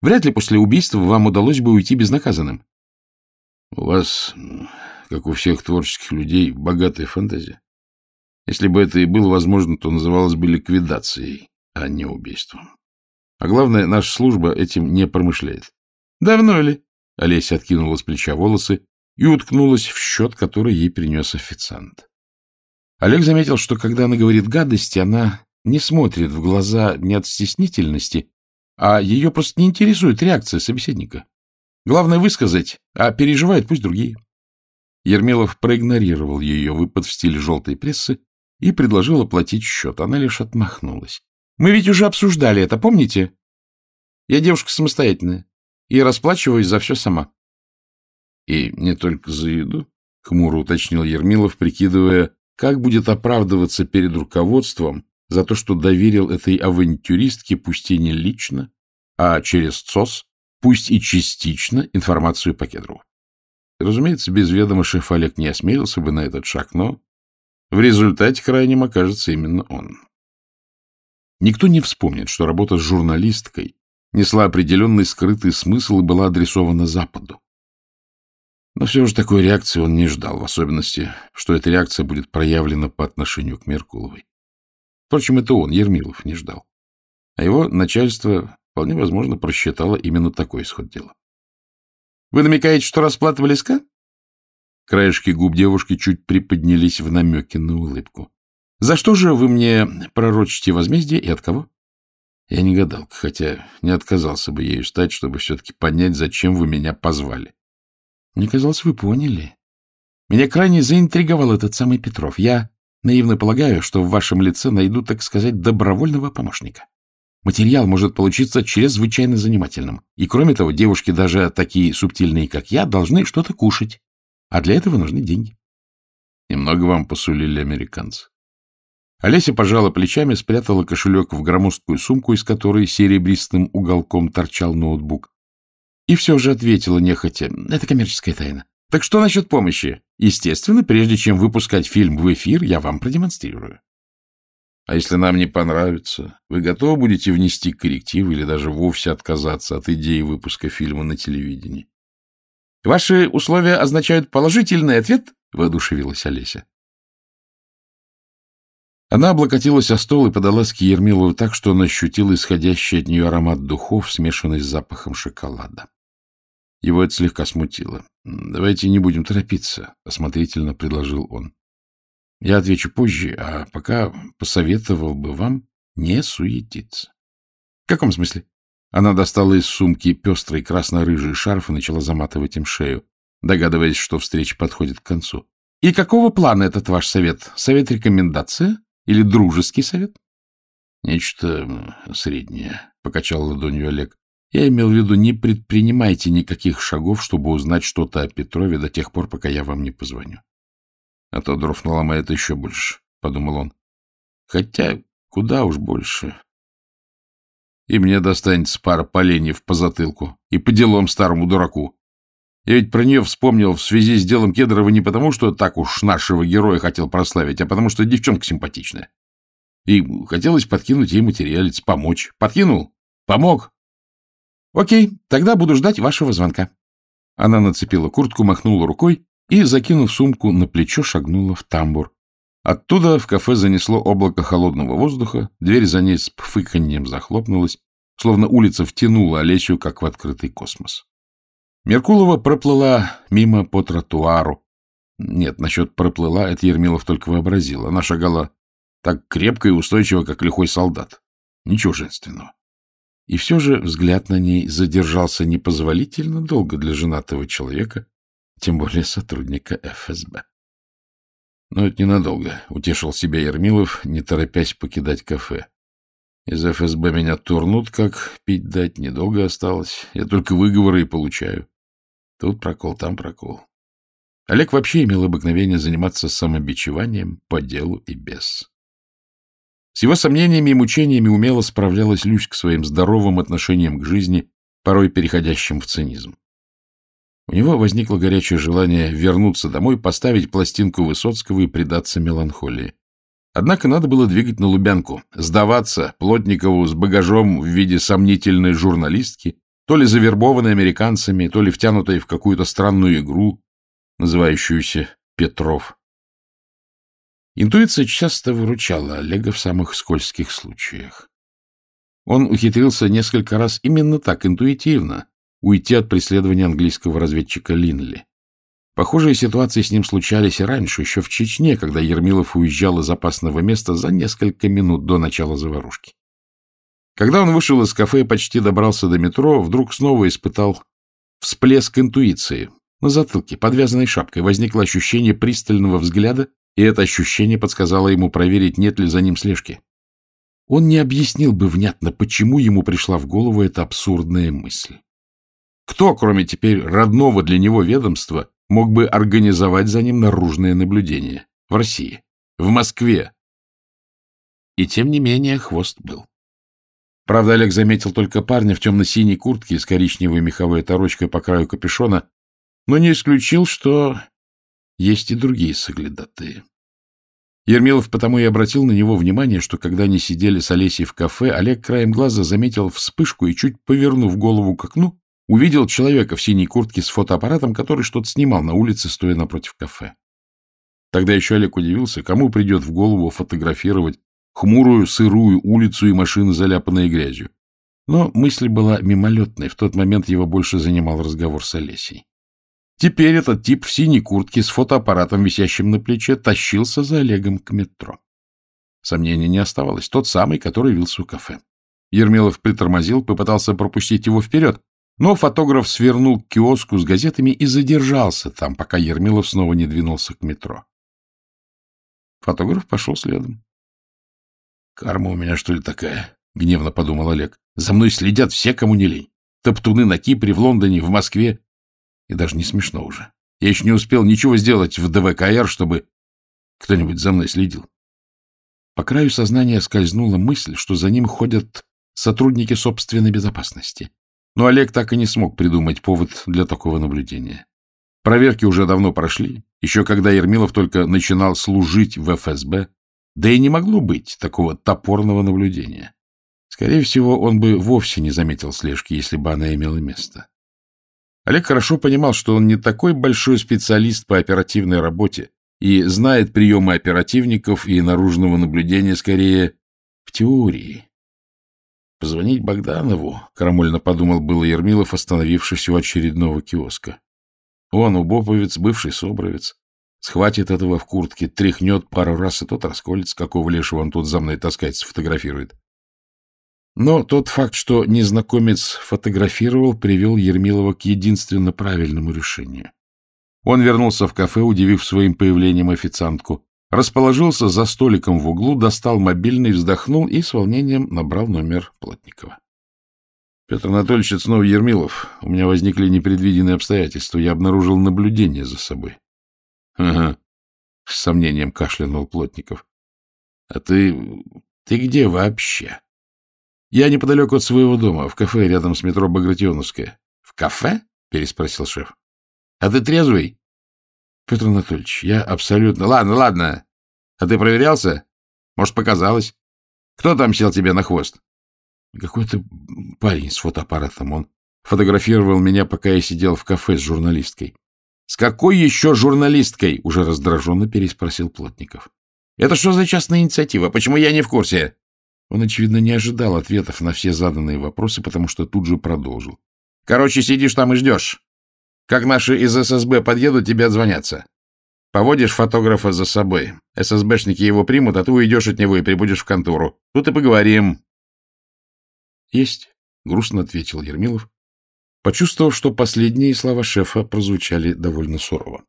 Вряд ли после убийства вам удалось бы уйти безнаказанным. У вас, как у всех творческих людей, богатая фантазия. Если бы это и было возможно, то называлось бы ликвидацией, а не убийством. А главное, наша служба этим не промышляет. — Давно ли? — Олеся откинула с плеча волосы и уткнулась в счет, который ей принес официант. Олег заметил, что когда она говорит гадости, она не смотрит в глаза не от стеснительности, а ее просто не интересует реакция собеседника. Главное высказать, а переживают пусть другие. Ермилов проигнорировал ее выпад в стиле желтой прессы и предложил оплатить счет. Она лишь отмахнулась. — Мы ведь уже обсуждали это, помните? Я девушка самостоятельная и расплачиваюсь за все сама. — И не только за еду? — хмуро уточнил Ермилов, прикидывая, как будет оправдываться перед руководством за то, что доверил этой авантюристке, пусть и не лично, а через ЦОС, пусть и частично, информацию по Кедрову. Разумеется, без ведома шеф Олег не осмелился бы на этот шаг, но в результате крайним окажется именно он. Никто не вспомнит, что работа с журналисткой несла определенный скрытый смысл и была адресована Западу. Но все же такой реакции он не ждал, в особенности, что эта реакция будет проявлена по отношению к Меркуловой. Впрочем, это он, Ермилов, не ждал. А его начальство, вполне возможно, просчитало именно такой исход дела. — Вы намекаете, что расплата близка? Краешки губ девушки чуть приподнялись в намеке на улыбку. — За что же вы мне пророчите возмездие и от кого? Я не гадал, хотя не отказался бы ею стать, чтобы все-таки понять, зачем вы меня позвали. Мне казалось, вы поняли. Меня крайне заинтриговал этот самый Петров. Я наивно полагаю, что в вашем лице найду, так сказать, добровольного помощника. Материал может получиться чрезвычайно занимательным. И кроме того, девушки, даже такие субтильные, как я, должны что-то кушать. А для этого нужны деньги. Немного вам посулили американцы. Олеся пожала плечами, спрятала кошелек в громоздкую сумку, из которой серебристым уголком торчал ноутбук. И все же ответила нехотя. Это коммерческая тайна. Так что насчет помощи? Естественно, прежде чем выпускать фильм в эфир, я вам продемонстрирую. А если нам не понравится, вы готовы будете внести коррективы или даже вовсе отказаться от идеи выпуска фильма на телевидении? Ваши условия означают положительный ответ? — воодушевилась Олеся. Она облокотилась о стол и подалась к Ермилову так, что он ощутил исходящий от нее аромат духов, смешанный с запахом шоколада. Его это слегка смутило. — Давайте не будем торопиться, — осмотрительно предложил он. — Я отвечу позже, а пока посоветовал бы вам не суетиться. — В каком смысле? Она достала из сумки пестрый красно-рыжий шарф и начала заматывать им шею, догадываясь, что встреча подходит к концу. — И какого плана этот ваш совет? Совет-рекомендация или дружеский совет? — Нечто среднее, — покачал ладонью Олег. Я имел в виду, не предпринимайте никаких шагов, чтобы узнать что-то о Петрове до тех пор, пока я вам не позвоню. А то дров наломает еще больше, — подумал он. Хотя куда уж больше и мне достанется пара поленьев по затылку и по делам старому дураку. Я ведь про нее вспомнил в связи с делом Кедрова не потому, что так уж нашего героя хотел прославить, а потому что девчонка симпатичная. И хотелось подкинуть ей материалец, помочь. Подкинул? Помог? Окей, тогда буду ждать вашего звонка. Она нацепила куртку, махнула рукой и, закинув сумку на плечо, шагнула в тамбур. Оттуда в кафе занесло облако холодного воздуха, дверь за ней с пфыканьем захлопнулась, словно улица втянула Олесю, как в открытый космос. Меркулова проплыла мимо по тротуару. Нет, насчет проплыла это Ермилов только вообразил. Она шагала так крепко и устойчиво, как лихой солдат. Ничего женственного. И все же взгляд на ней задержался непозволительно долго для женатого человека, тем более сотрудника ФСБ. Но это ненадолго, — утешил себя Ермилов, не торопясь покидать кафе. Из ФСБ меня турнут, как пить дать, недолго осталось. Я только выговоры и получаю. Тут прокол, там прокол. Олег вообще имел обыкновение заниматься самобичеванием по делу и без. С его сомнениями и мучениями умело справлялась Люсь к своим здоровым отношениям к жизни, порой переходящим в цинизм. У него возникло горячее желание вернуться домой, поставить пластинку Высоцкого и предаться меланхолии. Однако надо было двигать на Лубянку, сдаваться Плотникову с багажом в виде сомнительной журналистки, то ли завербованной американцами, то ли втянутой в какую-то странную игру, называющуюся Петров. Интуиция часто выручала Олега в самых скользких случаях. Он ухитрился несколько раз именно так, интуитивно, уйти от преследования английского разведчика Линли. Похожие ситуации с ним случались и раньше, еще в Чечне, когда Ермилов уезжал из опасного места за несколько минут до начала заварушки. Когда он вышел из кафе и почти добрался до метро, вдруг снова испытал всплеск интуиции. На затылке, подвязанной шапкой, возникло ощущение пристального взгляда и это ощущение подсказало ему проверить, нет ли за ним слежки. Он не объяснил бы внятно, почему ему пришла в голову эта абсурдная мысль. Кто, кроме теперь родного для него ведомства, мог бы организовать за ним наружное наблюдение? В России, в Москве. И тем не менее хвост был. Правда, Олег заметил только парня в темно-синей куртке с коричневой меховой оторочкой по краю капюшона, но не исключил, что есть и другие соглядатые. Ермилов потому и обратил на него внимание, что когда они сидели с Олесей в кафе, Олег краем глаза заметил вспышку и, чуть повернув голову к окну, увидел человека в синей куртке с фотоаппаратом, который что-то снимал на улице, стоя напротив кафе. Тогда еще Олег удивился, кому придет в голову фотографировать хмурую, сырую улицу и машины, заляпанные грязью. Но мысль была мимолетной, в тот момент его больше занимал разговор с Олесей. Теперь этот тип в синей куртке с фотоаппаратом, висящим на плече, тащился за Олегом к метро. Сомнений не оставалось. Тот самый, который вился у кафе. Ермилов притормозил, попытался пропустить его вперед, но фотограф свернул к киоску с газетами и задержался там, пока Ермилов снова не двинулся к метро. Фотограф пошел следом. «Карма у меня, что ли, такая?» — гневно подумал Олег. «За мной следят все, кому не лень. Топтуны на Кипре, в Лондоне, в Москве. И даже не смешно уже. Я еще не успел ничего сделать в ДВКР, чтобы кто-нибудь за мной следил. По краю сознания скользнула мысль, что за ним ходят сотрудники собственной безопасности. Но Олег так и не смог придумать повод для такого наблюдения. Проверки уже давно прошли, еще когда Ермилов только начинал служить в ФСБ, да и не могло быть такого топорного наблюдения. Скорее всего, он бы вовсе не заметил слежки, если бы она имела место. Олег хорошо понимал, что он не такой большой специалист по оперативной работе и знает приемы оперативников и наружного наблюдения скорее в теории. Позвонить Богданову, крамольно подумал было Ермилов, остановившись у очередного киоска. Он, убоповец, бывший собровец, схватит этого в куртке, тряхнет пару раз, и тот расколется, какого лешего он тут за мной таскается, фотографирует. Но тот факт, что незнакомец фотографировал, привел Ермилова к единственно правильному решению. Он вернулся в кафе, удивив своим появлением официантку, расположился за столиком в углу, достал мобильный, вздохнул и с волнением набрал номер Плотникова. — Петр Анатольевич, это снова Ермилов. У меня возникли непредвиденные обстоятельства. Я обнаружил наблюдение за собой. — Ага. — с сомнением кашлянул Плотников. — А ты... ты где вообще? Я неподалеку от своего дома, в кафе рядом с метро Багратионовская. — В кафе? — переспросил шеф. — А ты трезвый? — Петр Анатольевич, я абсолютно... — Ладно, ладно. А ты проверялся? Может, показалось? Кто там сел тебе на хвост? — Какой-то парень с фотоаппаратом. Он фотографировал меня, пока я сидел в кафе с журналисткой. — С какой еще журналисткой? — уже раздраженно переспросил Плотников. — Это что за частная инициатива? Почему я не в курсе? Он, очевидно, не ожидал ответов на все заданные вопросы, потому что тут же продолжил. — Короче, сидишь там и ждешь. Как наши из ССБ подъедут, тебе отзвонятся. Поводишь фотографа за собой. ССБшники его примут, а ты уйдешь от него и прибудешь в контору. Тут и поговорим. — Есть, — грустно ответил Ермилов, почувствовав, что последние слова шефа прозвучали довольно сурово.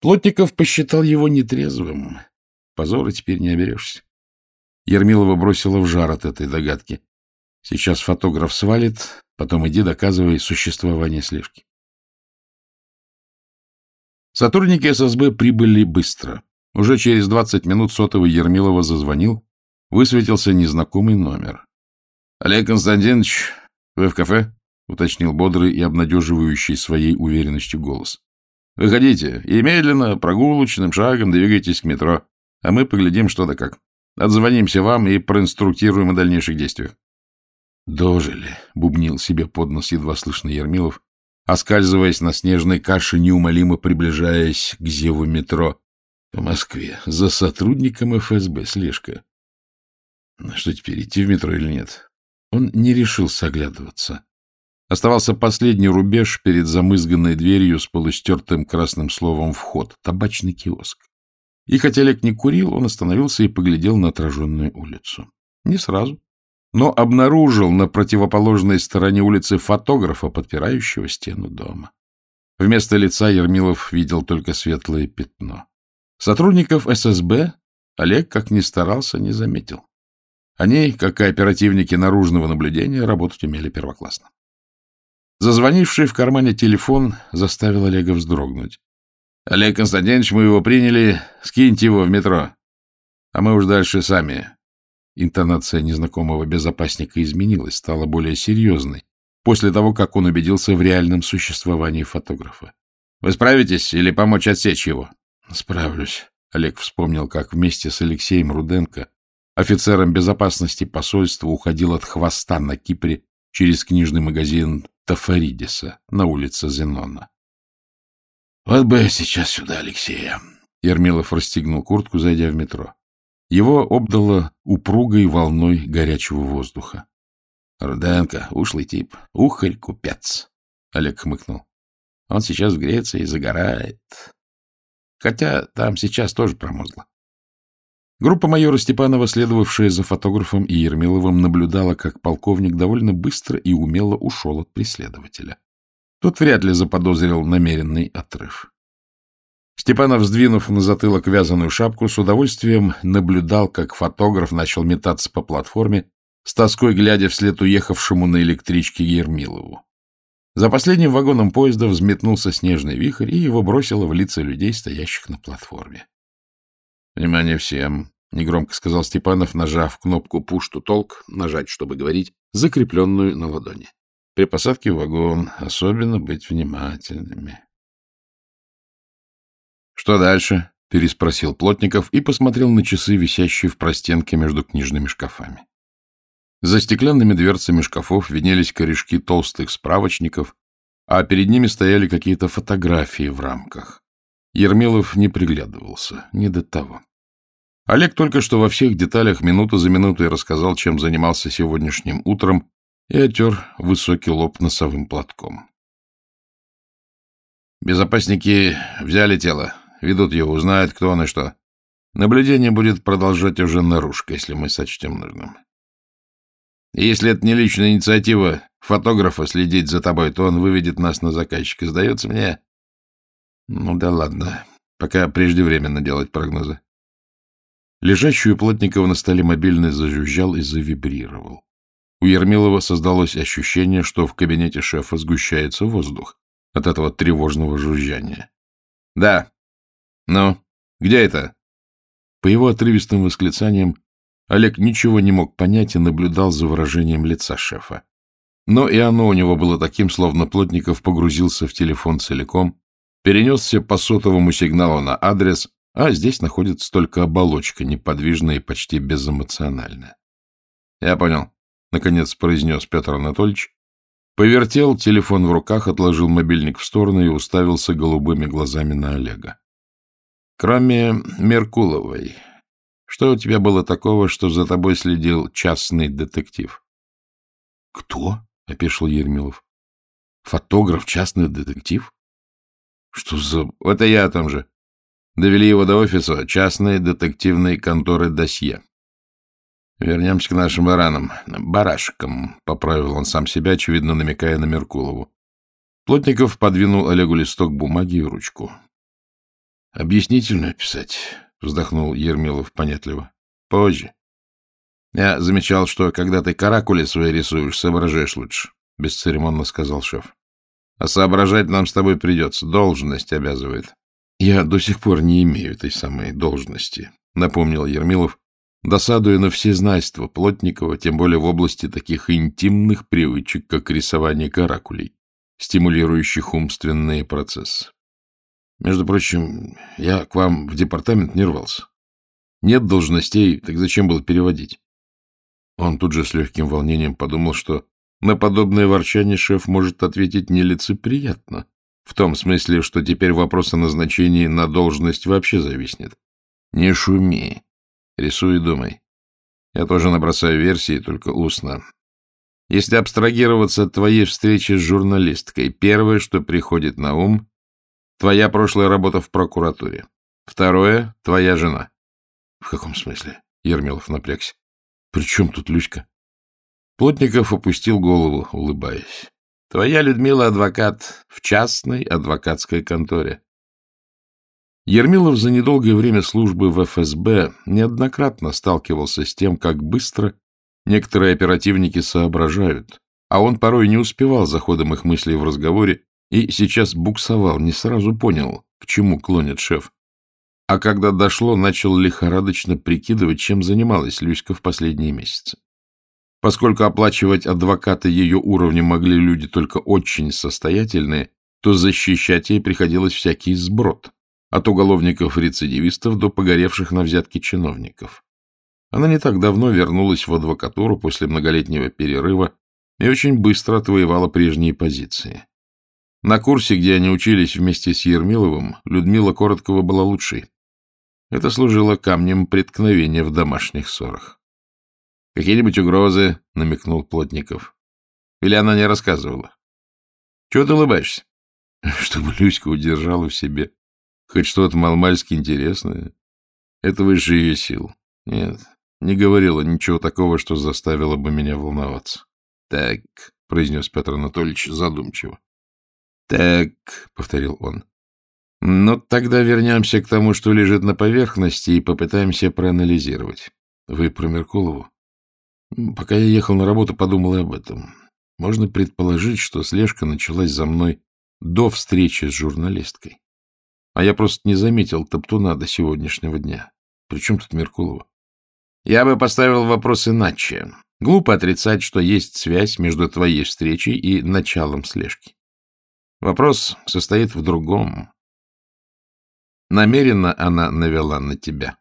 Плотников посчитал его нетрезвым. Позора теперь не оберешься. Ермилова бросила в жар от этой догадки. Сейчас фотограф свалит, потом иди доказывай существование слежки. Сотрудники ССБ прибыли быстро. Уже через 20 минут сотовый Ермилова зазвонил, высветился незнакомый номер. — Олег Константинович, вы в кафе? — уточнил бодрый и обнадеживающий своей уверенностью голос. — Выходите и медленно, прогулочным шагом двигайтесь к метро, а мы поглядим, что да как. Отзвонимся вам и проинструктируем о дальнейших действиях. — Дожили, — бубнил себе под нос едва слышно Ермилов, оскальзываясь на снежной каше, неумолимо приближаясь к зеву метро. По Москве. За сотрудником ФСБ слежка. Ну, что теперь, идти в метро или нет? Он не решился оглядываться. Оставался последний рубеж перед замызганной дверью с полустертым красным словом «Вход» — табачный киоск. И хотя Олег не курил, он остановился и поглядел на отраженную улицу. Не сразу, но обнаружил на противоположной стороне улицы фотографа, подпирающего стену дома. Вместо лица Ермилов видел только светлое пятно. Сотрудников ССБ Олег, как ни старался, не заметил. Они, как и оперативники наружного наблюдения, работать умели первоклассно. Зазвонивший в кармане телефон заставил Олега вздрогнуть. — Олег Константинович, мы его приняли, скиньте его в метро. А мы уж дальше сами. Интонация незнакомого безопасника изменилась, стала более серьезной, после того, как он убедился в реальном существовании фотографа. — Вы справитесь или помочь отсечь его? — Справлюсь. Олег вспомнил, как вместе с Алексеем Руденко, офицером безопасности посольства, уходил от хвоста на Кипре через книжный магазин Тафаридиса на улице Зенона. — Вот бы сейчас сюда, Алексея. Ермилов расстегнул куртку, зайдя в метро. Его обдало упругой волной горячего воздуха. — Руденко, ушлый тип, ухарь-купец, — Олег хмыкнул. — Он сейчас в Греции загорает. Хотя там сейчас тоже промозгло. Группа майора Степанова, следовавшая за фотографом и Ермиловым, наблюдала, как полковник довольно быстро и умело ушел от преследователя. Тот вряд ли заподозрил намеренный отрыв. Степанов, сдвинув на затылок вязаную шапку, с удовольствием наблюдал, как фотограф начал метаться по платформе, с тоской глядя вслед уехавшему на электричке Ермилову. За последним вагоном поезда взметнулся снежный вихрь, и его бросило в лица людей, стоящих на платформе. — Внимание всем! — негромко сказал Степанов, нажав кнопку «Пуш-ту толк», нажать, чтобы говорить, закрепленную на ладони. При посадке в вагон особенно быть внимательными. — Что дальше? — переспросил Плотников и посмотрел на часы, висящие в простенке между книжными шкафами. За стеклянными дверцами шкафов виднелись корешки толстых справочников, а перед ними стояли какие-то фотографии в рамках. Ермилов не приглядывался, не до того. Олег только что во всех деталях минуту за минутой рассказал, чем занимался сегодняшним утром, и отер высокий лоб носовым платком. Безопасники взяли тело, ведут его, узнают, кто он и что. Наблюдение будет продолжать уже наружка, если мы сочтем нужным. И если это не личная инициатива фотографа следить за тобой, то он выведет нас на заказчика. Сдается мне... Ну да ладно, пока преждевременно делать прогнозы. Лежащий у Плотникова на столе мобильный зажужжал и завибрировал. У Ермилова создалось ощущение, что в кабинете шефа сгущается воздух от этого тревожного жужжания. — Да. — Ну, где это? По его отрывистым восклицаниям Олег ничего не мог понять и наблюдал за выражением лица шефа. Но и оно у него было таким, словно Плотников погрузился в телефон целиком, перенесся по сотовому сигналу на адрес, а здесь находится только оболочка, неподвижная и почти безэмоциональная. — Я понял. Наконец произнес Петр Анатольевич, повертел телефон в руках, отложил мобильник в сторону и уставился голубыми глазами на Олега. Кроме Меркуловой, что у тебя было такого, что за тобой следил частный детектив? — Кто? — опешил Ермилов. — Фотограф, частный детектив? — Что за... — Это я о том же. Довели его до офиса частной детективной конторы «Досье». Вернемся к нашим баранам. Барашкам, — поправил он сам себя, очевидно намекая на Меркулову. Плотников подвинул Олегу листок бумаги и ручку. — Объяснительную писать, — вздохнул Ермилов понятливо. — Позже. Я замечал, что когда ты каракули свои рисуешь, соображаешь лучше, — бесцеремонно сказал шеф. — А соображать нам с тобой придется, должность обязывает. — Я до сих пор не имею этой самой должности, — напомнил Ермилов, досадуя на всезнайство Плотникова, тем более в области таких интимных привычек, как рисование каракулей, стимулирующих умственные процессы. Между прочим, я к вам в департамент не рвался. Нет должностей, так зачем было переводить? Он тут же с легким волнением подумал, что на подобное ворчание шеф может ответить нелицеприятно, в том смысле, что теперь вопрос о назначении на должность вообще зависнет. Не шуми, Рисуй и думай. Я тоже набросаю версии, только устно. Если абстрагироваться от твоей встречи с журналисткой, первое, что приходит на ум — твоя прошлая работа в прокуратуре. Второе — твоя жена. — В каком смысле? — Ермилов напрягся. — При чем тут Люська? Плотников опустил голову, улыбаясь. — Твоя Людмила адвокат в частной адвокатской конторе. Ермилов за недолгое время службы в ФСБ неоднократно сталкивался с тем, как быстро некоторые оперативники соображают, а он порой не успевал за ходом их мыслей в разговоре и сейчас буксовал, не сразу понял, к чему клонит шеф. А когда дошло, начал лихорадочно прикидывать, чем занималась Люська в последние месяцы. Поскольку оплачивать адвоката ее уровня могли люди только очень состоятельные, то защищать ей приходилось всякий сброд от уголовников-рецидивистов до погоревших на взятки чиновников. Она не так давно вернулась в адвокатуру после многолетнего перерыва и очень быстро отвоевала прежние позиции. На курсе, где они учились вместе с Ермиловым, Людмила Короткова была лучшей. Это служило камнем преткновения в домашних ссорах. — Какие-нибудь угрозы? — намекнул Плотников. Или она не рассказывала? — Чего ты улыбаешься? — Чтобы Люська удержала в себе Хоть что-то малмальски интересное. Это выше ее сил. Нет, не говорила ничего такого, что заставило бы меня волноваться. — Так, — произнес Петр Анатольевич задумчиво. — Так, — повторил он. — Ну, тогда вернемся к тому, что лежит на поверхности, и попытаемся проанализировать. Вы про Меркулову? Пока я ехал на работу, подумал и об этом. Можно предположить, что слежка началась за мной до встречи с журналисткой. А я просто не заметил топтуна до сегодняшнего дня. Причем тут Меркулова? Я бы поставил вопрос иначе. Глупо отрицать, что есть связь между твоей встречей и началом слежки. Вопрос состоит в другом. Намеренно она навела на тебя?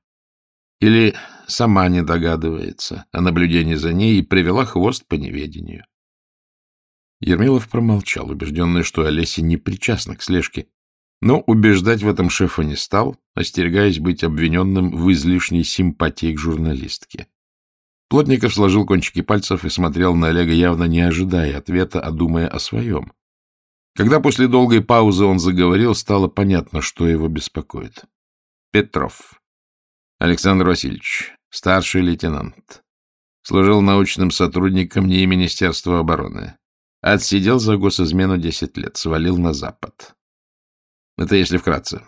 Или сама не догадывается о наблюдении за ней и привела хвост по неведению? Ермилов промолчал, убежденный, что Олеся не причастна к слежке, но убеждать в этом шефа не стал, остерегаясь быть обвиненным в излишней симпатии к журналистке. Плотников сложил кончики пальцев и смотрел на Олега, явно не ожидая ответа, а думая о своем. Когда после долгой паузы он заговорил, стало понятно, что его беспокоит. Петров. Александр Васильевич, старший лейтенант. Служил научным сотрудником НИИ Министерства обороны. Отсидел за госизмену 10 лет, свалил на Запад. Это если вкратце.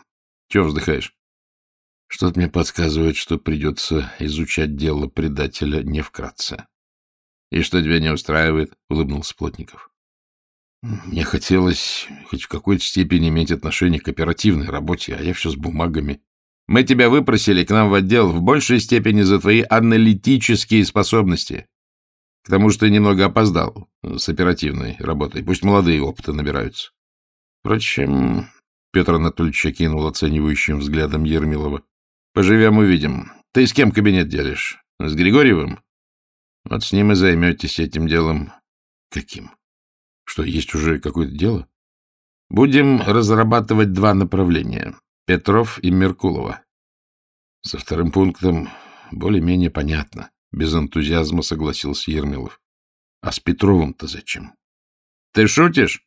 Чего вздыхаешь? Что-то мне подсказывает, что придется изучать дело предателя не вкратце. И что тебя не устраивает? — улыбнулся Плотников. Мне хотелось хоть в какой-то степени иметь отношение к оперативной работе, а я все с бумагами. Мы тебя выпросили к нам в отдел в большей степени за твои аналитические способности. К тому же ты немного опоздал с оперативной работой. Пусть молодые опыты набираются. Впрочем, Петр Анатольевич окинул оценивающим взглядом Ермилова. — Поживем, увидим. Ты с кем кабинет делишь? С Григорьевым? Вот с ним и займетесь этим делом. — Каким? Что, есть уже какое-то дело? — Будем разрабатывать два направления. Петров и Меркулова. Со вторым пунктом более-менее понятно. Без энтузиазма согласился Ермилов. А с Петровым-то зачем? — Ты шутишь?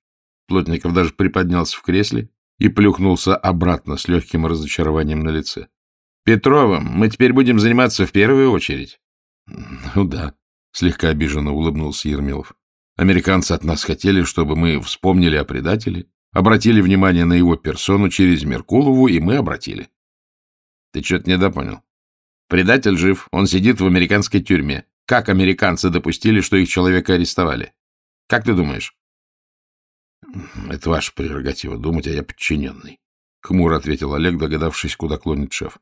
Плотников даже приподнялся в кресле и плюхнулся обратно с легким разочарованием на лице. — Петровым мы теперь будем заниматься в первую очередь. — Ну да, — слегка обиженно улыбнулся Ермилов. — Американцы от нас хотели, чтобы мы вспомнили о предателе, обратили внимание на его персону через Меркулову, и мы обратили. — Ты что-то недопонял. Предатель жив, он сидит в американской тюрьме. Как американцы допустили, что их человека арестовали? Как ты думаешь? — Это ваша прерогатива думать, а я подчиненный. — хмуро ответил Олег, догадавшись, куда клонит шеф.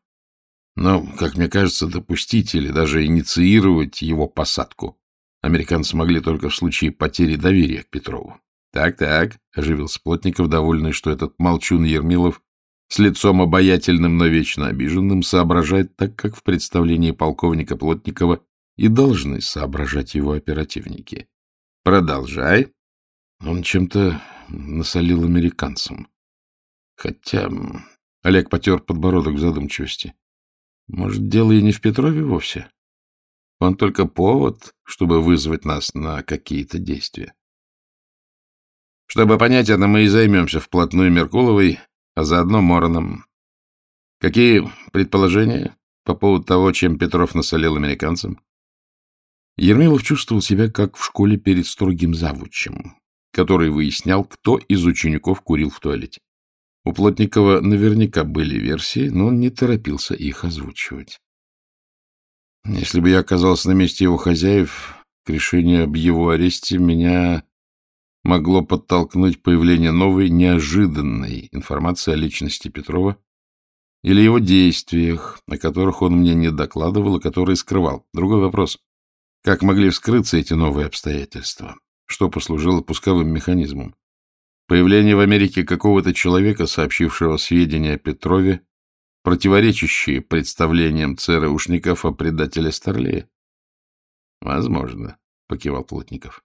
Но, как мне кажется, допустить или даже инициировать его посадку американцы могли только в случае потери доверия к Петрову. «Так, — оживился Плотников, довольный, что этот молчун Ермилов с лицом обаятельным, но вечно обиженным соображает так, как в представлении полковника Плотникова и должны соображать его оперативники. Продолжай. Он чем-то насолил американцам. Хотя... Олег потер подбородок в задумчивости. Может, дело и не в Петрове вовсе? Он только повод, чтобы вызвать нас на какие-то действия. Чтобы понять это, мы и займемся вплотную Меркуловой, а заодно Мороном. Какие предположения по поводу того, чем Петров насолил американцам? Ермилов чувствовал себя как в школе перед строгим завучем, который выяснял, кто из учеников курил в туалете. У Плотникова наверняка были версии, но он не торопился их озвучивать. Если бы я оказался на месте его хозяев, к решению об его аресте меня могло подтолкнуть появление новой, неожиданной информации о личности Петрова или его действиях, о которых он мне не докладывал и которые скрывал. Другой вопрос. Как могли вскрыться эти новые обстоятельства? Что послужило пусковым механизмом? Появление в Америке какого-то человека, сообщившего сведения о Петрове, противоречащие представлениям ЦРУшников о предателе Старлея? — Возможно, — покивал Плотников.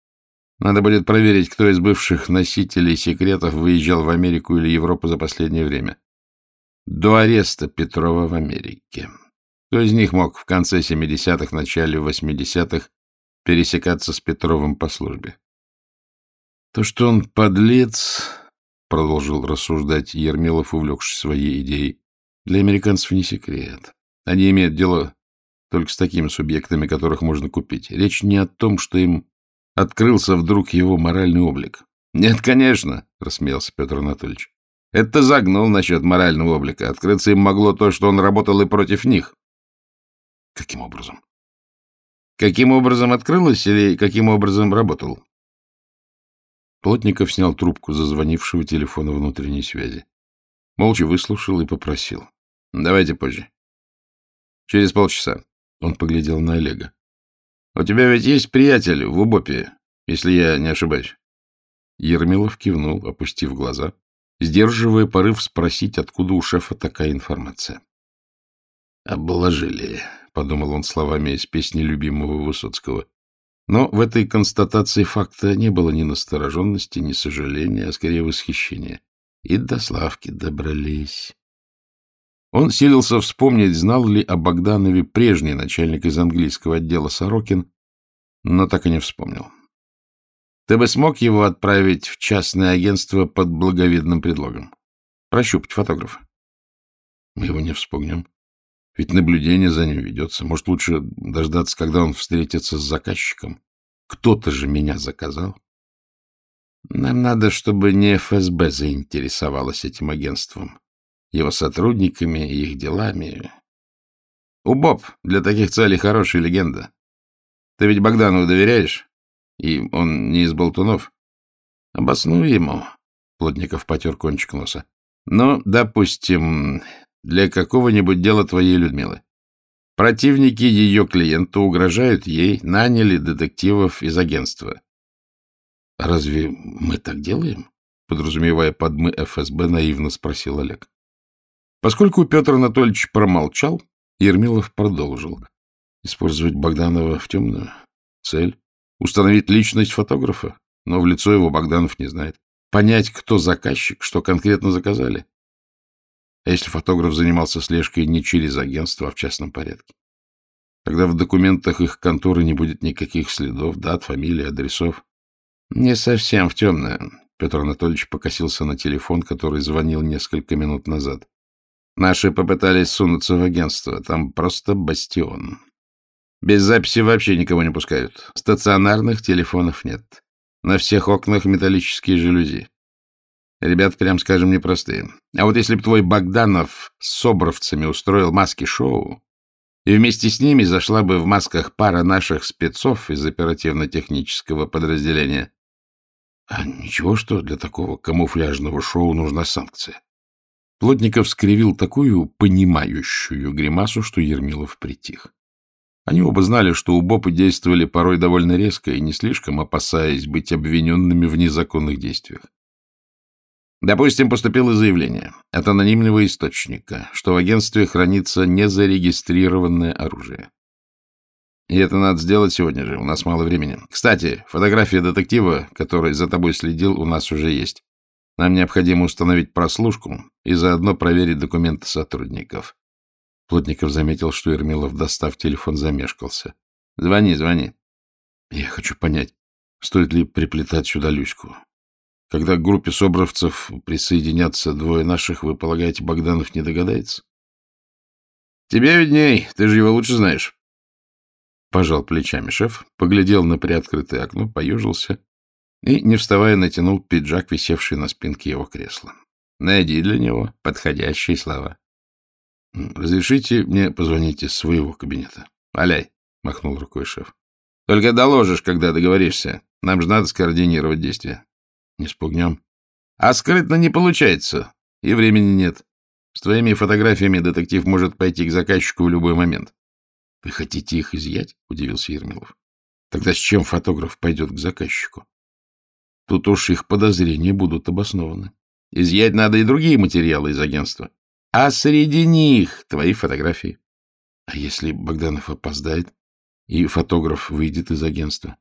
— Надо будет проверить, кто из бывших носителей секретов выезжал в Америку или Европу за последнее время. До ареста Петрова в Америке. Кто из них мог в конце 70-х, начале 80-х пересекаться с Петровым по службе? То, что он подлец, — продолжил рассуждать Ермилов, увлекшись своей идеей, — для американцев не секрет. Они имеют дело только с такими субъектами, которых можно купить. Речь не о том, что им открылся вдруг его моральный облик. — Нет, конечно, — рассмеялся Петр Анатольевич. — Это загнул насчет морального облика. Открыться им могло то, что он работал и против них. — Каким образом? — Каким образом открылось или каким образом работал? Плотников снял трубку зазвонившего телефона внутренней связи. Молча выслушал и попросил. — Давайте позже. — Через полчаса. Он поглядел на Олега. — У тебя ведь есть приятель в Убопе, если я не ошибаюсь. Ермилов кивнул, опустив глаза, сдерживая порыв спросить, откуда у шефа такая информация. — Обложили, — подумал он словами из песни любимого Высоцкого. Но в этой констатации факта не было ни настороженности, ни сожаления, а скорее восхищения. И до Славки добрались. Он силился вспомнить, знал ли о Богданове прежний начальник из английского отдела Сорокин, но так и не вспомнил. Ты бы смог его отправить в частное агентство под благовидным предлогом? Прощупать фотографа. Мы его не вспомним. Ведь наблюдение за ним ведется. Может, лучше дождаться, когда он встретится с заказчиком? Кто-то же меня заказал. Нам надо, чтобы не ФСБ заинтересовалась этим агентством, его сотрудниками и их делами. У Боб для таких целей хорошая легенда. Ты ведь Богданову доверяешь? И он не из болтунов? Обоснуй ему. Плотников потер кончик носа. Ну, допустим, для какого-нибудь дела твоей Людмилы. Противники ее клиента угрожают ей, наняли детективов из агентства. — Разве мы так делаем? — подразумевая под «мы» ФСБ, наивно спросил Олег. Поскольку Петр Анатольевич промолчал, Ермилов продолжил. Использовать Богданова в темную. Цель — установить личность фотографа, но в лицо его Богданов не знает. Понять, кто заказчик, что конкретно заказали. А если фотограф занимался слежкой не через агентство, а в частном порядке? Тогда в документах их конторы не будет никаких следов, дат, фамилий, адресов. Не совсем в темное. Петр Анатольевич покосился на телефон, который звонил несколько минут назад. Наши попытались сунуться в агентство. Там просто бастион. Без записи вообще никого не пускают. Стационарных телефонов нет. На всех окнах металлические жалюзи. Ребята, прям скажем, непростые. А вот если бы твой Богданов с собровцами устроил маски-шоу, и вместе с ними зашла бы в масках пара наших спецов из оперативно-технического подразделения. А ничего, что для такого камуфляжного шоу нужна санкция. Плотников скривил такую понимающую гримасу, что Ермилов притих. Они оба знали, что УБОПы действовали порой довольно резко и не слишком опасаясь быть обвиненными в незаконных действиях. Допустим, поступило заявление от анонимного источника, что в агентстве хранится незарегистрированное оружие. И это надо сделать сегодня же, у нас мало времени. Кстати, фотография детектива, который за тобой следил, у нас уже есть. Нам необходимо установить прослушку и заодно проверить документы сотрудников. Плотников заметил, что Ермилов, достав телефон, замешкался. — Звони, звони. — Я хочу понять, стоит ли приплетать сюда Люську. Когда к группе собровцев присоединятся двое наших, вы полагаете, Богданов не догадается? — Тебе видней, ты же его лучше знаешь. Пожал плечами шеф, поглядел на приоткрытое окно, поежился и, не вставая, натянул пиджак, висевший на спинке его кресла. Найди для него подходящие слова. — Разрешите мне позвонить из своего кабинета? — Валяй, — махнул рукой шеф. — Только доложишь, когда договоришься. Нам же надо скоординировать действия. Не спугнем. А скрытно не получается, и времени нет. С твоими фотографиями детектив может пойти к заказчику в любой момент. — Вы хотите их изъять? — удивился Ермилов. — Тогда с чем фотограф пойдет к заказчику? Тут уж их подозрения будут обоснованы. Изъять надо и другие материалы из агентства. А среди них твои фотографии. А если Богданов опоздает, и фотограф выйдет из агентства?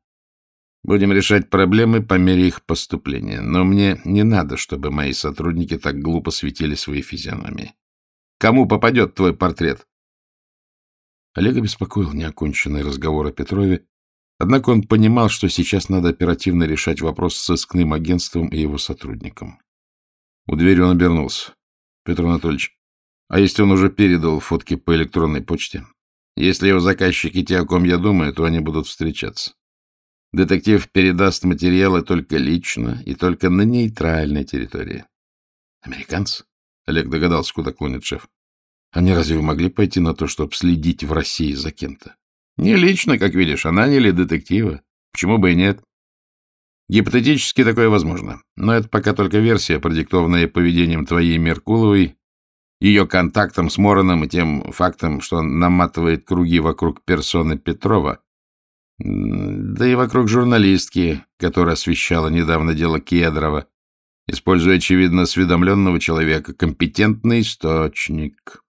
Будем решать проблемы по мере их поступления. Но мне не надо, чтобы мои сотрудники так глупо светили свои физиономии. Кому попадет твой портрет? Олега беспокоил неоконченный разговор о Петрове, однако он понимал, что сейчас надо оперативно решать вопрос с сыскным агентством и его сотрудником. У двери он обернулся. — Петр Анатольевич, а если он уже передал фотки по электронной почте? Если его заказчики те, о ком я думаю, то они будут встречаться. Детектив передаст материалы только лично и только на нейтральной территории. Американцы? Олег догадался, куда клонит шеф. Они разве могли пойти на то, чтобы следить в России за кем-то? Не лично, как видишь, а наняли детектива. Почему бы и нет? Гипотетически такое возможно. Но это пока только версия, продиктованная поведением твоей Меркуловой, ее контактом с Мороном и тем фактом, что он наматывает круги вокруг персоны Петрова, да и вокруг журналистки, которая освещала недавно дело Кедрова, используя, очевидно, осведомленного человека, компетентный источник.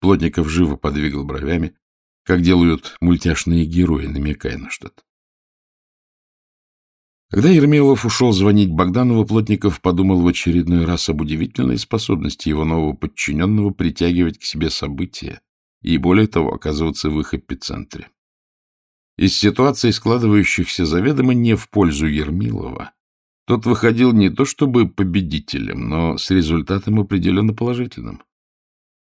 Плотников живо подвигал бровями, как делают мультяшные герои, намекая на что-то. Когда Ермилов ушел звонить Богданову, Плотников подумал в очередной раз об удивительной способности его нового подчиненного притягивать к себе события и, более того, оказываться в их эпицентре. Из ситуации, складывающихся заведомо не в пользу Ермилова, тот выходил не то чтобы победителем, но с результатом определенно положительным.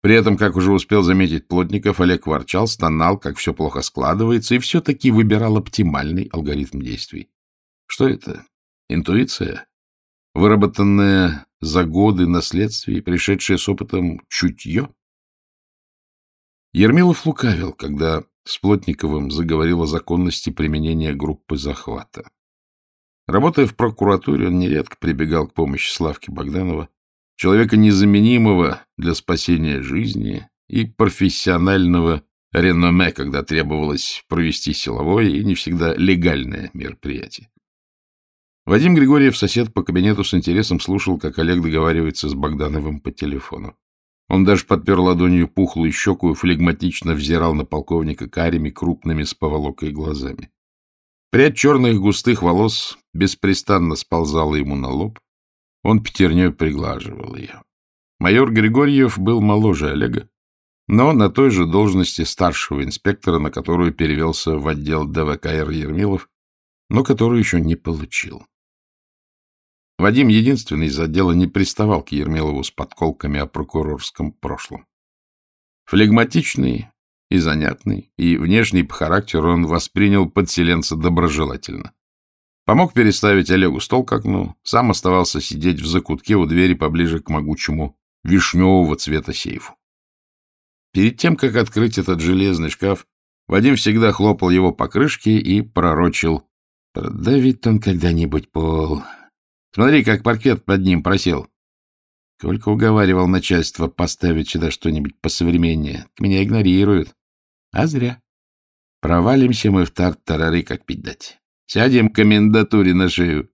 При этом, как уже успел заметить Плотников, Олег ворчал, стонал, как все плохо складывается, и все-таки выбирал оптимальный алгоритм действий. Что это? Интуиция? Выработанное за годы наследствие, пришедшее с опытом чутье? Ермилов лукавил, когда с Плотниковым заговорил о законности применения группы захвата. Работая в прокуратуре, он нередко прибегал к помощи Славки Богданова, человека незаменимого для спасения жизни и профессионального реноме, когда требовалось провести силовое и не всегда легальное мероприятие. Вадим Григорьев, сосед по кабинету, с интересом слушал, как Олег договаривается с Богдановым по телефону. Он даже подпер ладонью пухлую щеку и флегматично взирал на полковника карими, крупными с поволокой глазами. Прядь черных густых волос беспрестанно сползала ему на лоб. Он пятерней приглаживал ее. Майор Григорьев был моложе Олега, но на той же должности старшего инспектора, на которую перевелся в отдел ДВКР Ермилов, но которую еще не получил. Вадим, единственный из отдела, не приставал к Ермилову с подколками о прокурорском прошлом. Флегматичный, и занятный, и внешний по характеру он воспринял подселенца доброжелательно. Помог переставить Олегу стол к окну, сам оставался сидеть в закутке у двери поближе к могучему вишневого цвета сейфу. Перед тем, как открыть этот железный шкаф, Вадим всегда хлопал его по крышке и пророчил. «Продавит он когда-нибудь пол. Смотри, как паркет под ним просел. Только уговаривал начальство поставить сюда что-нибудь посовременнее. Меня игнорируют. А зря. Провалимся мы в тарт-тарары, как пить дать. Сядем к комендатуре на шею,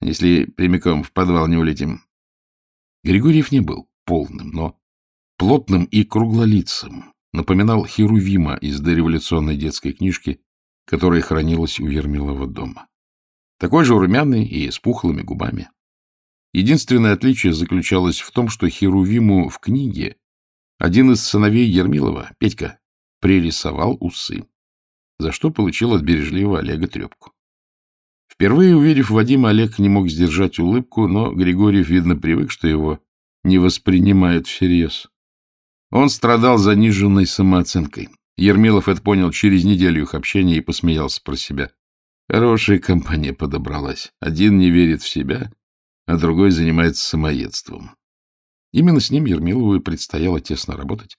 если прямиком в подвал не улетим. Григорьев не был полным, но плотным и круглолицым. Напоминал Херувима из дореволюционной детской книжки, которая хранилась у Ермилова дома. Такой же румяный и с пухлыми губами. Единственное отличие заключалось в том, что Херувиму в книге один из сыновей Ермилова, Петька, пририсовал усы, за что получил от бережливого Олега трепку. Впервые увидев Вадима, Олег не мог сдержать улыбку, но Григорьев, видно, привык, что его не воспринимают всерьез. Он страдал заниженной самооценкой. Ермилов это понял через неделю их общения и посмеялся про себя. Хорошая компания подобралась. Один не верит в себя, а другой занимается самоедством. Именно с ним Ермилову и предстояло тесно работать.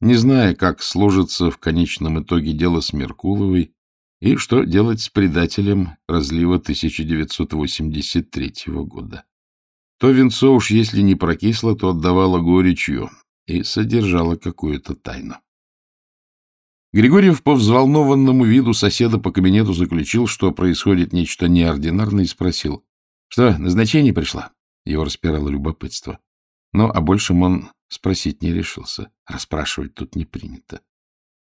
Не зная, как сложится в конечном итоге дело с Меркуловой, и что делать с предателем разлива 1983 года. То венцо уж если не прокисло, то отдавало горечью и содержало какую-то тайну. Григорьев по взволнованному виду соседа по кабинету заключил, что происходит нечто неординарное, и спросил, что, назначение пришло? Его распирало любопытство. Но о большем он спросить не решился. Расспрашивать тут не принято.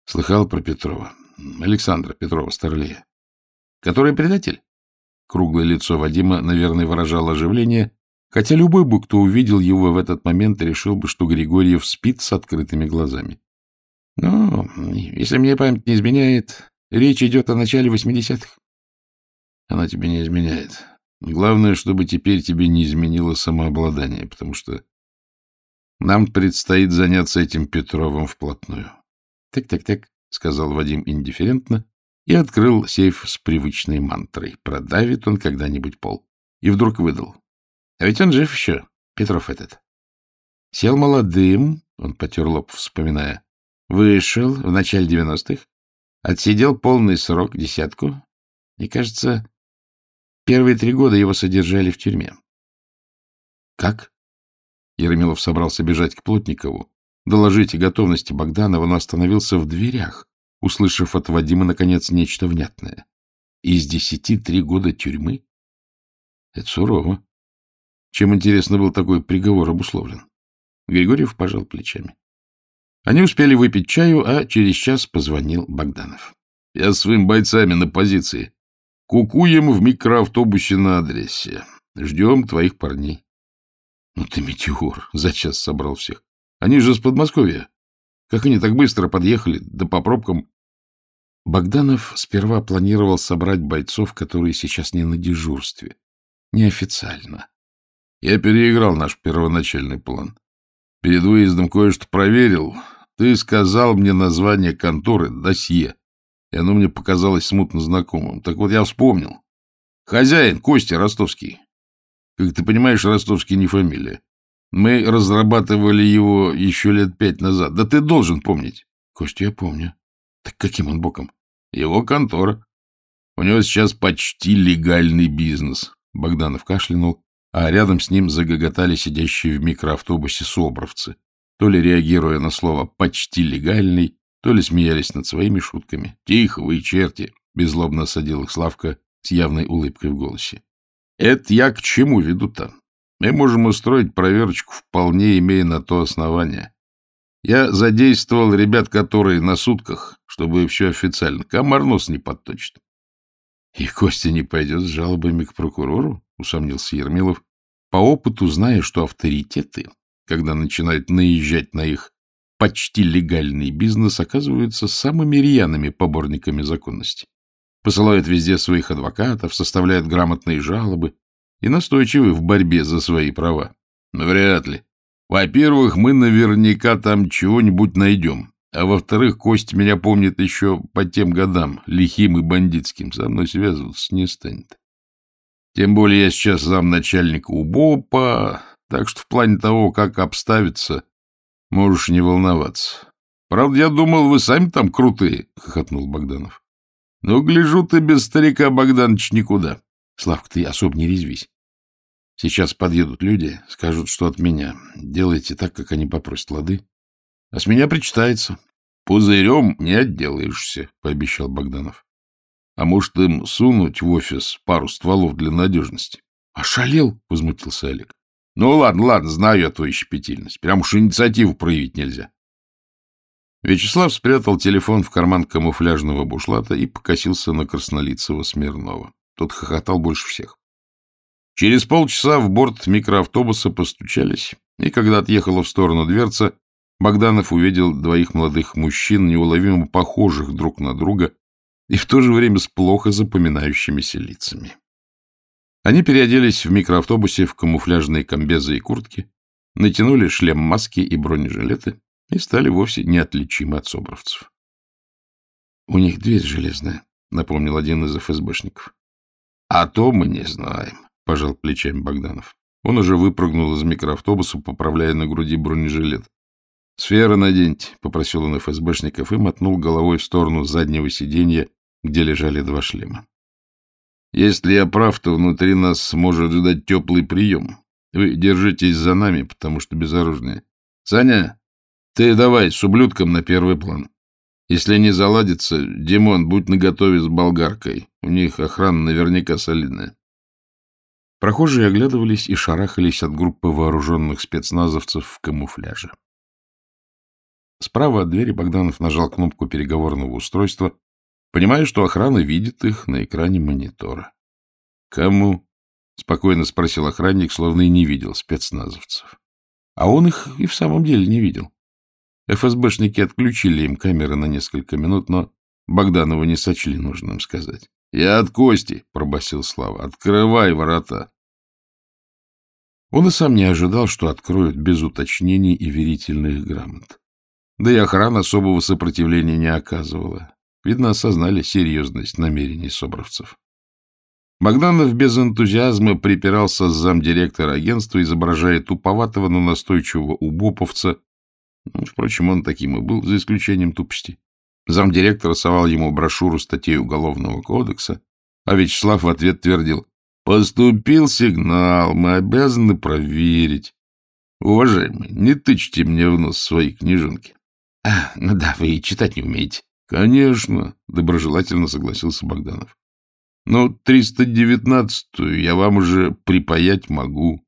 Слыхал про Петрова. Александра Петрова Старлея. Который предатель? Круглое лицо Вадима, наверное, выражало оживление, хотя любой бы, кто увидел его в этот момент, решил бы, что Григорьев спит с открытыми глазами. Но, если мне память не изменяет, речь идет о начале восьмидесятых. Она тебе не изменяет. Главное, чтобы теперь тебе не изменило самообладание, потому что нам предстоит заняться этим Петровым вплотную. Так-так-так. — сказал Вадим индифферентно и открыл сейф с привычной мантрой. Продавит он когда-нибудь пол. И вдруг выдал. А ведь он жив еще, Петров этот. Сел молодым, он потер лоб, вспоминая. Вышел в начале девяностых, отсидел полный срок, десятку, и, кажется, первые три года его содержали в тюрьме. — Как? Еремилов собрался бежать к Плотникову, доложить о готовности Богданова, но остановился в дверях, услышав от Вадима, наконец, нечто внятное. Из десяти три года тюрьмы? Это сурово. Чем, интересно, был такой приговор обусловлен? Григорьев пожал плечами. Они успели выпить чаю, а через час позвонил Богданов. — Я с своими бойцами на позиции. Кукуем в микроавтобусе на адресе. Ждем твоих парней. — Ну ты метеор, за час собрал всех. Они же с Подмосковья. Как они так быстро подъехали, да по пробкам? Богданов сперва планировал собрать бойцов, которые сейчас не на дежурстве. Неофициально. Я переиграл наш первоначальный план. Перед выездом кое-что проверил. Ты сказал мне название конторы «Досье», и оно мне показалось смутно знакомым. Так вот я вспомнил. Хозяин Костя Ростовский. Как ты понимаешь, Ростовский не фамилия. Мы разрабатывали его еще лет пять назад. Да ты должен помнить. Костя, я помню. Так каким он боком? Его контора. У него сейчас почти легальный бизнес. Богданов кашлянул, а рядом с ним загоготали сидящие в микроавтобусе собровцы, то ли реагируя на слово «почти легальный», то ли смеялись над своими шутками. «Тихо, вы черти!» — беззлобно осадил их Славка с явной улыбкой в голосе. «Это я к чему веду-то? Мы можем устроить проверочку, вполне имея на то основание. Я задействовал ребят, которые на сутках, чтобы все официально. Комар нос не подточит. — И Костя не пойдет с жалобами к прокурору? — усомнился Ермилов, по опыту зная, что авторитеты, когда начинают наезжать на их почти легальный бизнес, оказываются самыми рьяными поборниками законности. Посылают везде своих адвокатов, составляют грамотные жалобы, и настойчивы в борьбе за свои права. Вряд ли. Во-первых, мы наверняка там чего-нибудь найдем. А во-вторых, Кость меня помнит еще по тем годам, лихим и бандитским. Со мной связываться не станет. Тем более я сейчас замначальника УБОПа, так что в плане того, как обставиться, можешь не волноваться. Правда, я думал, вы сами там крутые, — хохотнул Богданов. Ну, гляжу ты без старика Богданович никуда. Славка, ты особо не резвись. Сейчас подъедут люди, скажут, что от меня. Делайте так, как они попросят, лады? А с меня причитается. Пузырем не отделаешься, — пообещал Богданов. А может, им сунуть в офис пару стволов для надежности? — Ошалел, — возмутился Олег. — Ну, ладно, ладно, знаю я твою щепетильность. Прям уж инициативу проявить нельзя. Вячеслав спрятал телефон в карман камуфляжного бушлата и покосился на краснолицего Смирнова. Тот хохотал больше всех. Через полчаса в борт микроавтобуса постучались, и когда отъехала в сторону дверца, Богданов увидел двоих молодых мужчин, неуловимо похожих друг на друга и в то же время с плохо запоминающимися лицами. Они переоделись в микроавтобусе в камуфляжные комбезы и куртки, натянули шлем-маски и бронежилеты и стали вовсе неотличимы от собровцев. — У них дверь железная, — напомнил один из ФСБшников. — А то мы не знаем, — пожал плечами Богданов. Он уже выпрыгнул из микроавтобуса, поправляя на груди бронежилет. — Сфера наденьте, — попросил он ФСБшников и мотнул головой в сторону заднего сиденья, где лежали два шлема. — Если я прав, то внутри нас может ждать теплый прием. Вы держитесь за нами, потому что безоружные. Саня, ты давай с ублюдком на первый план. Если не заладится, Димон, будь наготове с болгаркой. У них охрана наверняка солидная. Прохожие оглядывались и шарахались от группы вооруженных спецназовцев в камуфляже. Справа от двери Богданов нажал кнопку переговорного устройства, понимая, что охрана видит их на экране монитора. — Кому? — спокойно спросил охранник, словно и не видел спецназовцев. А он их и в самом деле не видел. ФСБшники отключили им камеры на несколько минут, но Богданову не сочли нужным сказать. — Я от Кости, — пробасил Слава. — Открывай ворота. Он и сам не ожидал, что откроют без уточнений и верительных грамот. Да и охрана особого сопротивления не оказывала. Видно, осознали серьезность намерений собровцев. Богданов без энтузиазма припирался с замдиректора агентства, изображая туповатого, но настойчивого убоповца. Ну, впрочем, он таким и был, за исключением тупости. Замдиректор совал ему брошюру статей Уголовного кодекса, а Вячеслав в ответ твердил, «Поступил сигнал, мы обязаны проверить. Уважаемый, не тычьте мне в нос свои книжонки». «А, ну да, вы и читать не умеете». «Конечно», — доброжелательно согласился Богданов. «Но 319-ю я вам уже припаять могу.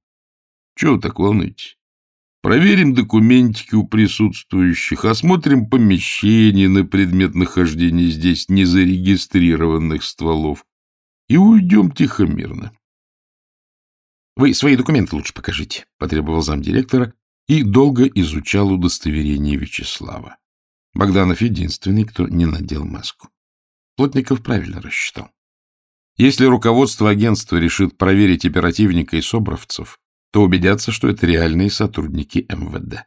Чего вы так волнуетесь? Проверим документики у присутствующих, осмотрим помещение на предмет нахождения здесь незарегистрированных стволов и уйдем тихо-мирно. — Вы свои документы лучше покажите, — потребовал замдиректора и долго изучал удостоверение Вячеслава. Богданов единственный, кто не надел маску. Плотников правильно рассчитал. Если руководство агентства решит проверить оперативника и собровцев, то убедятся, что это реальные сотрудники МВД.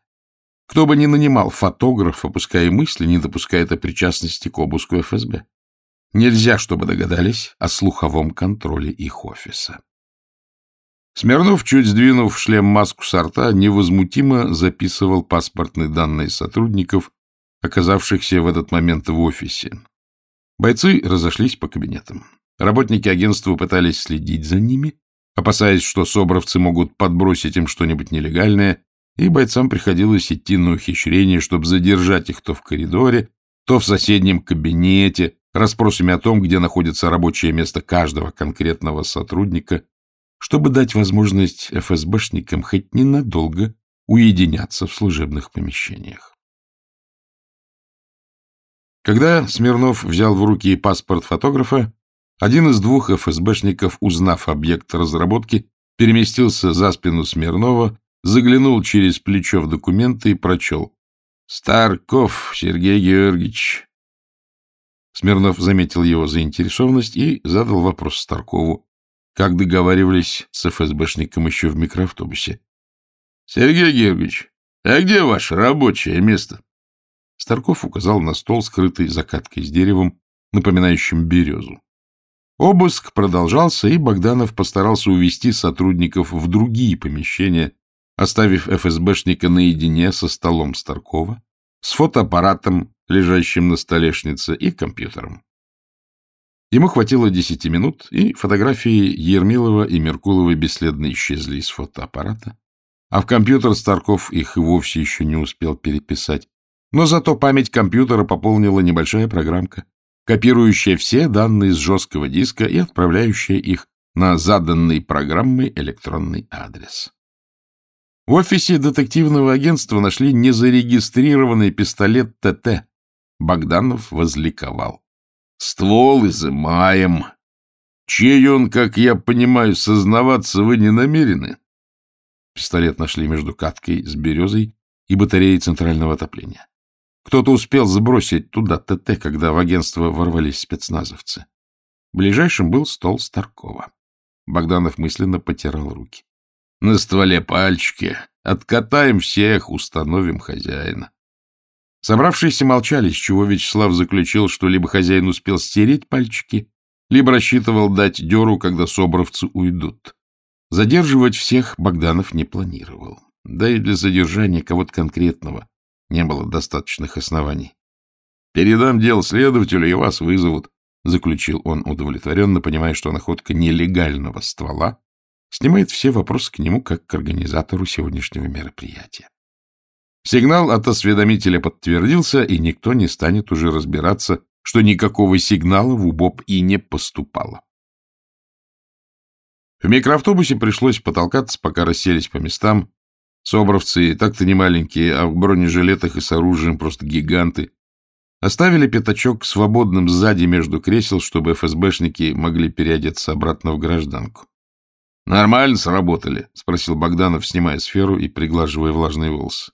Кто бы ни нанимал фотографа, пускай мысли не допускает о причастности к обыску ФСБ. Нельзя, чтобы догадались о слуховом контроле их офиса. Смирнов, чуть сдвинув шлем маску с рта, невозмутимо записывал паспортные данные сотрудников, оказавшихся в этот момент в офисе. Бойцы разошлись по кабинетам. Работники агентства пытались следить за ними, опасаясь, что собровцы могут подбросить им что-нибудь нелегальное, и бойцам приходилось идти на ухищрение, чтобы задержать их то в коридоре, то в соседнем кабинете, расспросами о том, где находится рабочее место каждого конкретного сотрудника, чтобы дать возможность ФСБшникам хоть ненадолго уединяться в служебных помещениях. Когда Смирнов взял в руки паспорт фотографа, один из двух ФСБшников, узнав объект разработки, переместился за спину Смирнова, заглянул через плечо в документы и прочел. «Старков Сергей Георгиевич». Смирнов заметил его заинтересованность и задал вопрос Старкову, как договаривались с ФСБшником еще в микроавтобусе. — Сергей Георгиевич, а где ваше рабочее место? Старков указал на стол, скрытый закаткой с деревом, напоминающим березу. Обыск продолжался, и Богданов постарался увести сотрудников в другие помещения, оставив ФСБшника наедине со столом Старкова, с фотоаппаратом, лежащим на столешнице, и компьютером. Ему хватило десяти минут, и фотографии Ермилова и Меркулова бесследно исчезли из фотоаппарата, а в компьютер Старков их и вовсе еще не успел переписать. Но зато память компьютера пополнила небольшая программка, копирующая все данные с жесткого диска и отправляющая их на заданный программой электронный адрес. В офисе детективного агентства нашли незарегистрированный пистолет ТТ. Богданов возликовал. Ствол изымаем. Чей он, как я понимаю, сознаваться вы не намерены? Пистолет нашли между каткой с березой и батареей центрального отопления. Кто-то успел сбросить туда ТТ, когда в агентство ворвались спецназовцы. Ближайшим был стол Старкова. Богданов мысленно потирал руки. На стволе пальчики. Откатаем всех, установим хозяина. Собравшиеся молчали, с чего Вячеслав заключил, что либо хозяин успел стереть пальчики, либо рассчитывал дать деру, когда собравцы уйдут. Задерживать всех Богданов не планировал. Да и для задержания кого-то конкретного не было достаточных оснований. «Передам дело следователю, и вас вызовут», — заключил он удовлетворенно, понимая, что находка нелегального ствола снимает все вопросы к нему как к организатору сегодняшнего мероприятия. Сигнал от осведомителя подтвердился, и никто не станет уже разбираться, что никакого сигнала в УБОП и не поступало. В микроавтобусе пришлось потолкаться, пока расселись по местам. Собровцы так-то не маленькие, а в бронежилетах и с оружием просто гиганты. Оставили пятачок свободным сзади между кресел, чтобы ФСБшники могли переодеться обратно в гражданку. — Нормально сработали? — спросил Богданов, снимая сферу и приглаживая влажные волосы. —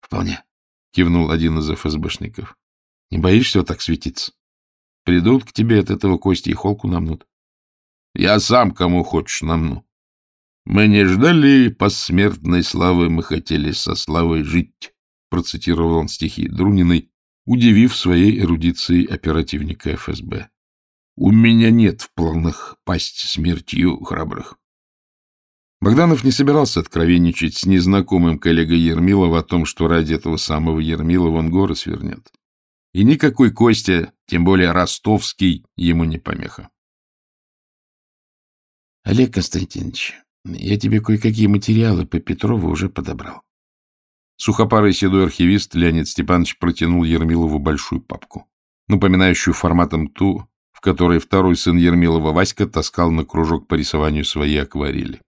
Вполне, — кивнул один из ФСБшников. — Не боишься так светиться? Придут к тебе от этого кости и холку намнут. — Я сам кому хочешь намну. Мы не ждали посмертной славы, мы хотели со славой жить, — процитировал он стихи Друниной, удивив своей эрудицией оперативника ФСБ. — У меня нет в планах пасть смертью храбрых. Богданов не собирался откровенничать с незнакомым коллегой Ермилова о том, что ради этого самого Ермилова он горы свернет. И никакой Костя, тем более ростовский, ему не помеха. — Олег Константинович, я тебе кое-какие материалы по Петрову уже подобрал. Сухопарый седой архивист Леонид Степанович протянул Ермилову большую папку, напоминающую форматом ту, в которой второй сын Ермилова Васька таскал на кружок по рисованию свои акварели.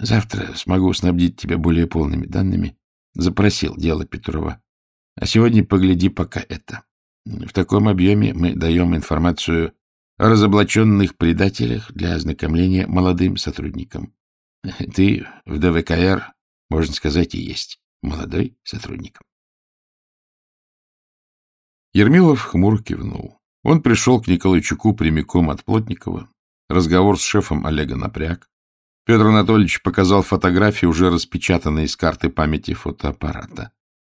Завтра смогу снабдить тебя более полными данными. Запросил дело Петрова. А сегодня погляди пока это. В таком объеме мы даем информацию о разоблаченных предателях для ознакомления молодым сотрудникам. Ты в ДВКР, можно сказать, и есть молодой сотрудник. Ермилов хмур кивнул. Он пришел к Николайчуку прямиком от Плотникова. Разговор с шефом Олега напряг. Петр Анатольевич показал фотографии, уже распечатанные из карты памяти фотоаппарата.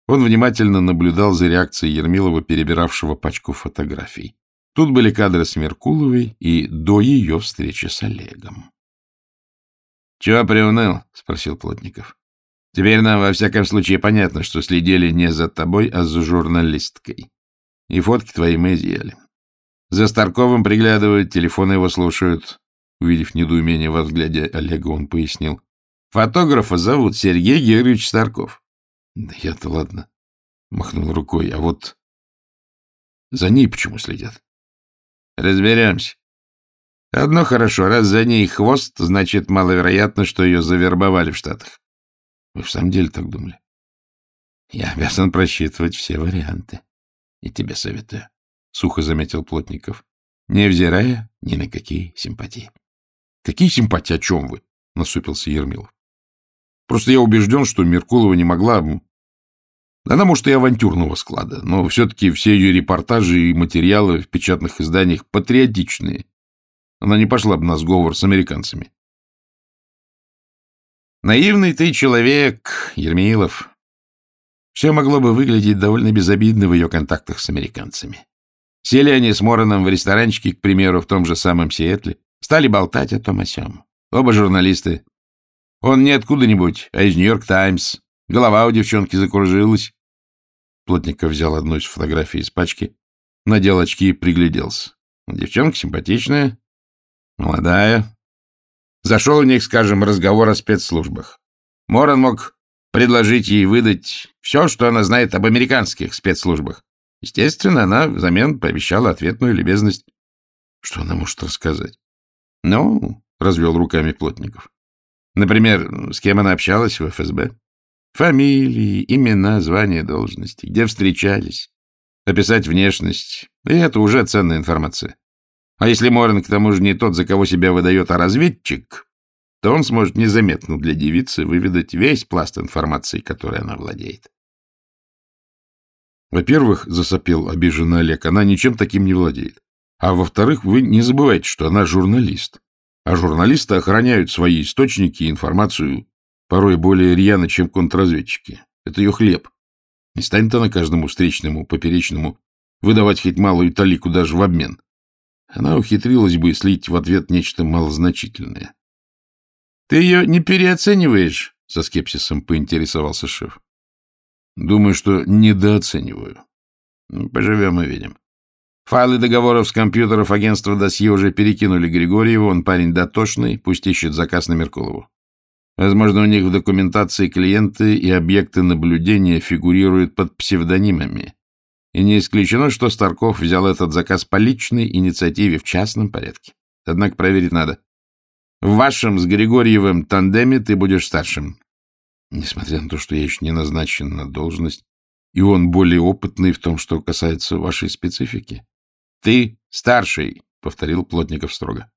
Он внимательно наблюдал за реакцией Ермилова, перебиравшего пачку фотографий. Тут были кадры с Меркуловой и до ее встречи с Олегом. — Чего приуныл? — спросил Плотников. — Теперь нам, во всяком случае, понятно, что следили не за тобой, а за журналисткой. И фотки твои мы изъяли. За Старковым приглядывают, телефоны его слушают. Увидев недоумение во взгляде Олега, он пояснил. — Фотографа зовут Сергей Георгиевич Старков. — Да я-то ладно. Махнул рукой. А вот за ней почему следят? — Разберемся. Одно хорошо. Раз за ней хвост, значит, маловероятно, что ее завербовали в Штатах. Вы в самом деле так думали? Я обязан просчитывать все варианты. И тебе советую. Сухо заметил Плотников, невзирая ни на какие симпатии. Какие симпатии, о чем вы? — насупился Ермилов. Просто я убежден, что Меркулова не могла... Она, может, и авантюрного склада, но все-таки все ее репортажи и материалы в печатных изданиях патриотичные. Она не пошла бы на сговор с американцами. Наивный ты человек, Ермилов. Все могло бы выглядеть довольно безобидно в ее контактах с американцами. Сели они с Мороном в ресторанчике, к примеру, в том же самом Сиэтле, стали болтать о том о сём. Оба журналисты. Он не откуда-нибудь, а из Нью-Йорк Таймс. Голова у девчонки закружилась. Плотников взял одну из фотографий из пачки, надел очки и пригляделся. Девчонка симпатичная, молодая. Зашел у них, скажем, разговор о спецслужбах. Моран мог предложить ей выдать все, что она знает об американских спецслужбах. Естественно, она взамен пообещала ответную любезность. Что она может рассказать? Ну, развел руками Плотников. Например, с кем она общалась в ФСБ? Фамилии, имена, звания, должности, где встречались, описать внешность. И это уже ценная информация. А если Морен, к тому же, не тот, за кого себя выдает, а разведчик, то он сможет незаметно для девицы выведать весь пласт информации, которой она владеет. Во-первых, засопел обиженный Олег, она ничем таким не владеет. А во-вторых, вы не забывайте, что она журналист. А журналисты охраняют свои источники и информацию порой более рьяно, чем контрразведчики. Это ее хлеб. Не станет она каждому встречному, поперечному выдавать хоть малую талику даже в обмен. Она ухитрилась бы слить в ответ нечто малозначительное. — Ты ее не переоцениваешь? — со скепсисом поинтересовался шеф. — Думаю, что недооцениваю. — Поживем и видим. Файлы договоров с компьютеров агентства досье уже перекинули Григорьеву, он парень дотошный, пусть ищет заказ на Меркулову. Возможно, у них в документации клиенты и объекты наблюдения фигурируют под псевдонимами. И не исключено, что Старков взял этот заказ по личной инициативе в частном порядке. Однако проверить надо. В вашем с Григорьевым тандеме ты будешь старшим. Несмотря на то, что я еще не назначен на должность, и он более опытный в том, что касается вашей специфики. — Ты старший, — повторил Плотников строго.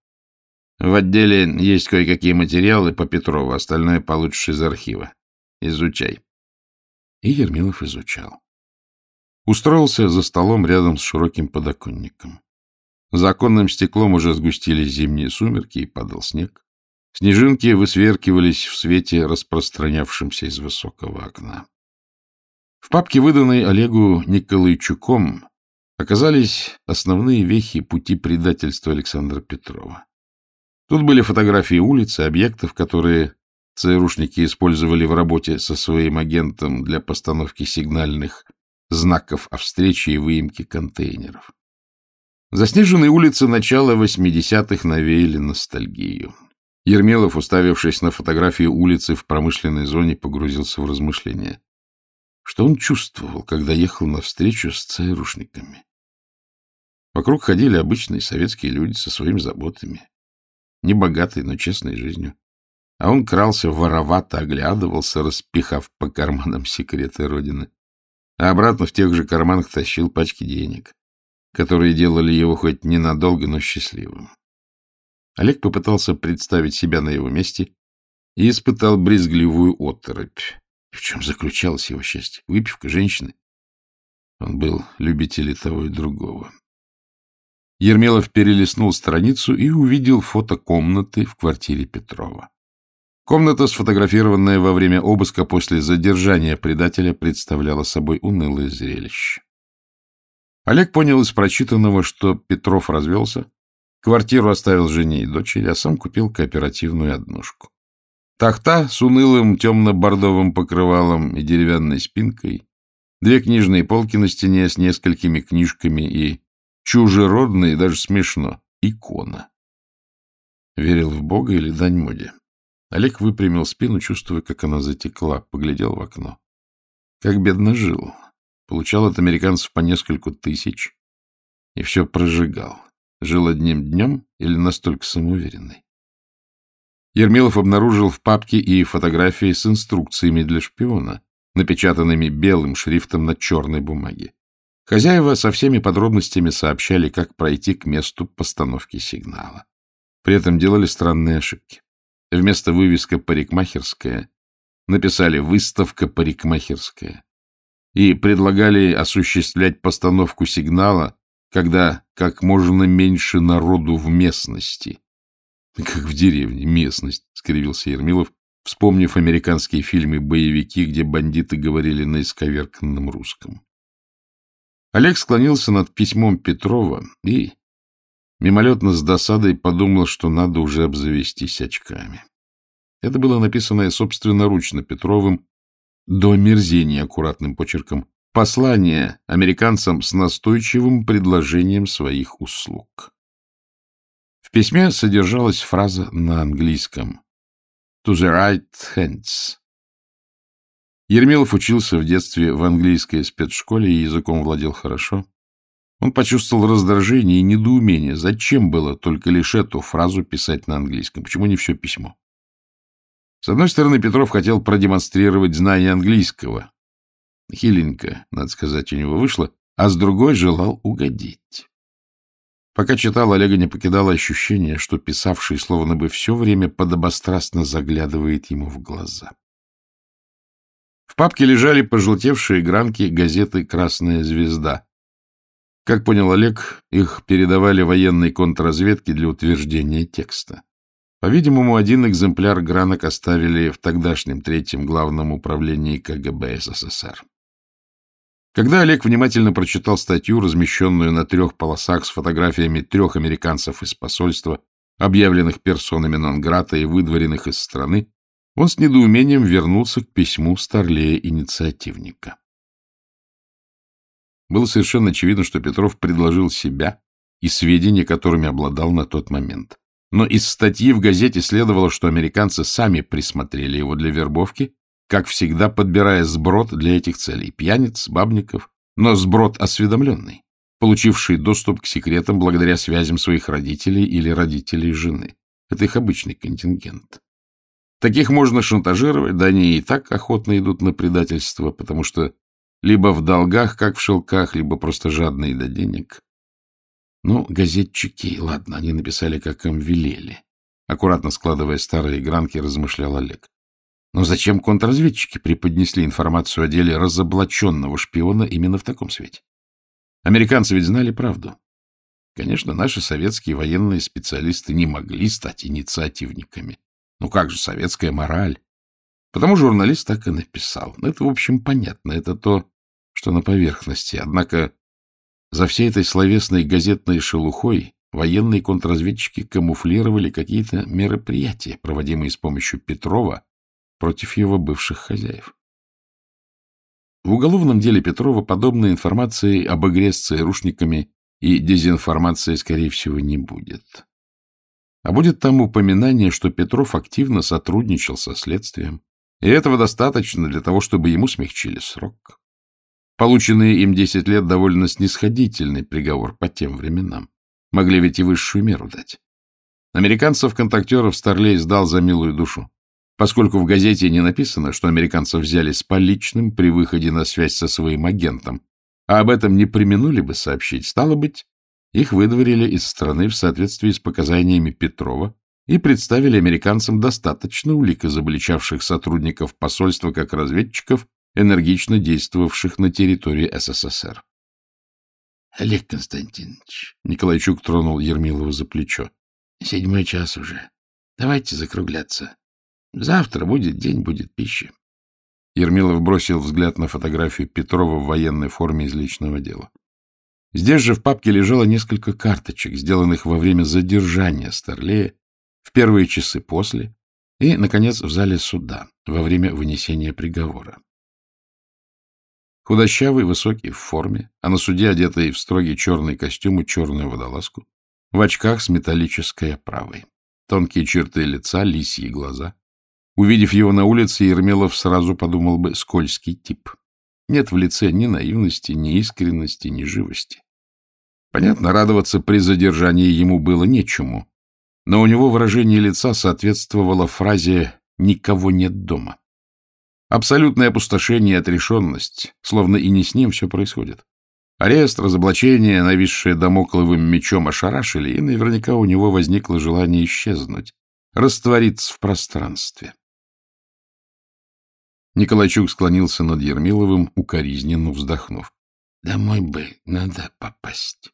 В отделе есть кое-какие материалы по Петрову, остальное получишь из архива. Изучай. И Ермилов изучал. Устроился за столом рядом с широким подоконником. За оконным стеклом уже сгустились зимние сумерки и падал снег. Снежинки высверкивались в свете, распространявшемся из высокого окна. В папке, выданной Олегу Николайчуком, оказались основные вехи пути предательства Александра Петрова. Тут были фотографии улиц и объектов, которые ЦРУшники использовали в работе со своим агентом для постановки сигнальных знаков о встрече и выемке контейнеров. Заснеженные улицы начала 80-х навеяли ностальгию. Ермелов, уставившись на фотографии улицы в промышленной зоне, погрузился в размышления. Что он чувствовал, когда ехал навстречу с ЦРУшниками? Вокруг ходили обычные советские люди со своими заботами небогатой, но честной жизнью. А он крался воровато, оглядывался, распихав по карманам секреты Родины. А обратно в тех же карманах тащил пачки денег, которые делали его хоть ненадолго, но счастливым. Олег попытался представить себя на его месте и испытал брезгливую оторопь. В чем заключалось его счастье? Выпивка женщины? Он был любитель того и другого. Ермелов перелистнул страницу и увидел фото комнаты в квартире Петрова. Комната, сфотографированная во время обыска после задержания предателя, представляла собой унылое зрелище. Олег понял из прочитанного, что Петров развелся, квартиру оставил жене и дочери, а сам купил кооперативную однушку. Тахта с унылым темно-бордовым покрывалом и деревянной спинкой, две книжные полки на стене с несколькими книжками и чужеродно и даже смешно. Икона. Верил в Бога или дань моде? Олег выпрямил спину, чувствуя, как она затекла, поглядел в окно. Как бедно жил. Получал от американцев по нескольку тысяч. И все прожигал. Жил одним днем или настолько самоуверенный? Ермилов обнаружил в папке и фотографии с инструкциями для шпиона, напечатанными белым шрифтом на черной бумаге. Хозяева со всеми подробностями сообщали, как пройти к месту постановки сигнала. При этом делали странные ошибки. Вместо вывеска «Парикмахерская» написали «Выставка парикмахерская» и предлагали осуществлять постановку сигнала, когда как можно меньше народу в местности. — Как в деревне, местность, — скривился Ермилов, вспомнив американские фильмы-боевики, где бандиты говорили на исковерканном русском. Олег склонился над письмом Петрова и мимолетно с досадой подумал, что надо уже обзавестись очками. Это было написанное собственноручно Петровым до мерзения аккуратным почерком послание американцам с настойчивым предложением своих услуг. В письме содержалась фраза на английском «To the right hands». Ермилов учился в детстве в английской спецшколе и языком владел хорошо. Он почувствовал раздражение и недоумение. Зачем было только лишь эту фразу писать на английском? Почему не все письмо? С одной стороны, Петров хотел продемонстрировать знание английского. Хиленько, надо сказать, у него вышло, а с другой желал угодить. Пока читал, Олега не покидало ощущение, что писавший словно бы все время подобострастно заглядывает ему в глаза. В папке лежали пожелтевшие гранки газеты «Красная звезда». Как понял Олег, их передавали военной контрразведке для утверждения текста. По-видимому, один экземпляр гранок оставили в тогдашнем третьем главном управлении КГБ СССР. Когда Олег внимательно прочитал статью, размещенную на трех полосах с фотографиями трех американцев из посольства, объявленных персонами Нонграта и выдворенных из страны, он с недоумением вернулся к письму Старлея-инициативника. Было совершенно очевидно, что Петров предложил себя и сведения, которыми обладал на тот момент. Но из статьи в газете следовало, что американцы сами присмотрели его для вербовки, как всегда подбирая сброд для этих целей — пьяниц, бабников, но сброд осведомленный, получивший доступ к секретам благодаря связям своих родителей или родителей жены. Это их обычный контингент. Таких можно шантажировать, да они и так охотно идут на предательство, потому что либо в долгах, как в шелках, либо просто жадные до денег. Ну, газетчики, ладно, они написали, как им велели. Аккуратно складывая старые гранки, размышлял Олег. Но зачем контрразведчики преподнесли информацию о деле разоблаченного шпиона именно в таком свете? Американцы ведь знали правду. Конечно, наши советские военные специалисты не могли стать инициативниками. Ну как же советская мораль? Потому журналист так и написал. Это, в общем, понятно. Это то, что на поверхности. Однако за всей этой словесной газетной шелухой военные контрразведчики камуфлировали какие-то мероприятия, проводимые с помощью Петрова против его бывших хозяев. В уголовном деле Петрова подобной информации об игре с ЦРУшниками и дезинформации, скорее всего, не будет. А будет там упоминание, что Петров активно сотрудничал со следствием, и этого достаточно для того, чтобы ему смягчили срок. Полученные им 10 лет довольно снисходительный приговор по тем временам. Могли ведь и высшую меру дать. Американцев-контактеров Старлей сдал за милую душу. Поскольку в газете не написано, что американцев взяли с поличным при выходе на связь со своим агентом, а об этом не применули бы сообщить, стало быть, их выдворили из страны в соответствии с показаниями Петрова и представили американцам достаточно улик, изобличавших сотрудников посольства как разведчиков энергично действовавших на территории СССР. — Олег Константинович, — Николайчук тронул Ермилова за плечо, — седьмой час уже. Давайте закругляться. Завтра будет день, будет пища. Ермилов бросил взгляд на фотографию Петрова в военной форме из личного дела. Здесь же в папке лежало несколько карточек, сделанных во время задержания Старлея, в первые часы после и, наконец, в зале суда, во время вынесения приговора. Худощавый, высокий, в форме, а на суде одетый в строгий черный костюм и черную водолазку, в очках с металлической оправой. Тонкие черты лица, лисьи глаза. Увидев его на улице, Ермилов сразу подумал бы «скользкий тип». Нет в лице ни наивности, ни искренности, ни живости. Понятно, радоваться при задержании ему было нечему, но у него выражение лица соответствовало фразе «никого нет дома». Абсолютное опустошение и отрешенность, словно и не с ним все происходит. Арест, разоблачение, нависшее домокловым мечом, ошарашили, и наверняка у него возникло желание исчезнуть, раствориться в пространстве. Николайчук склонился над Ермиловым, укоризненно вздохнув. — Домой бы надо попасть.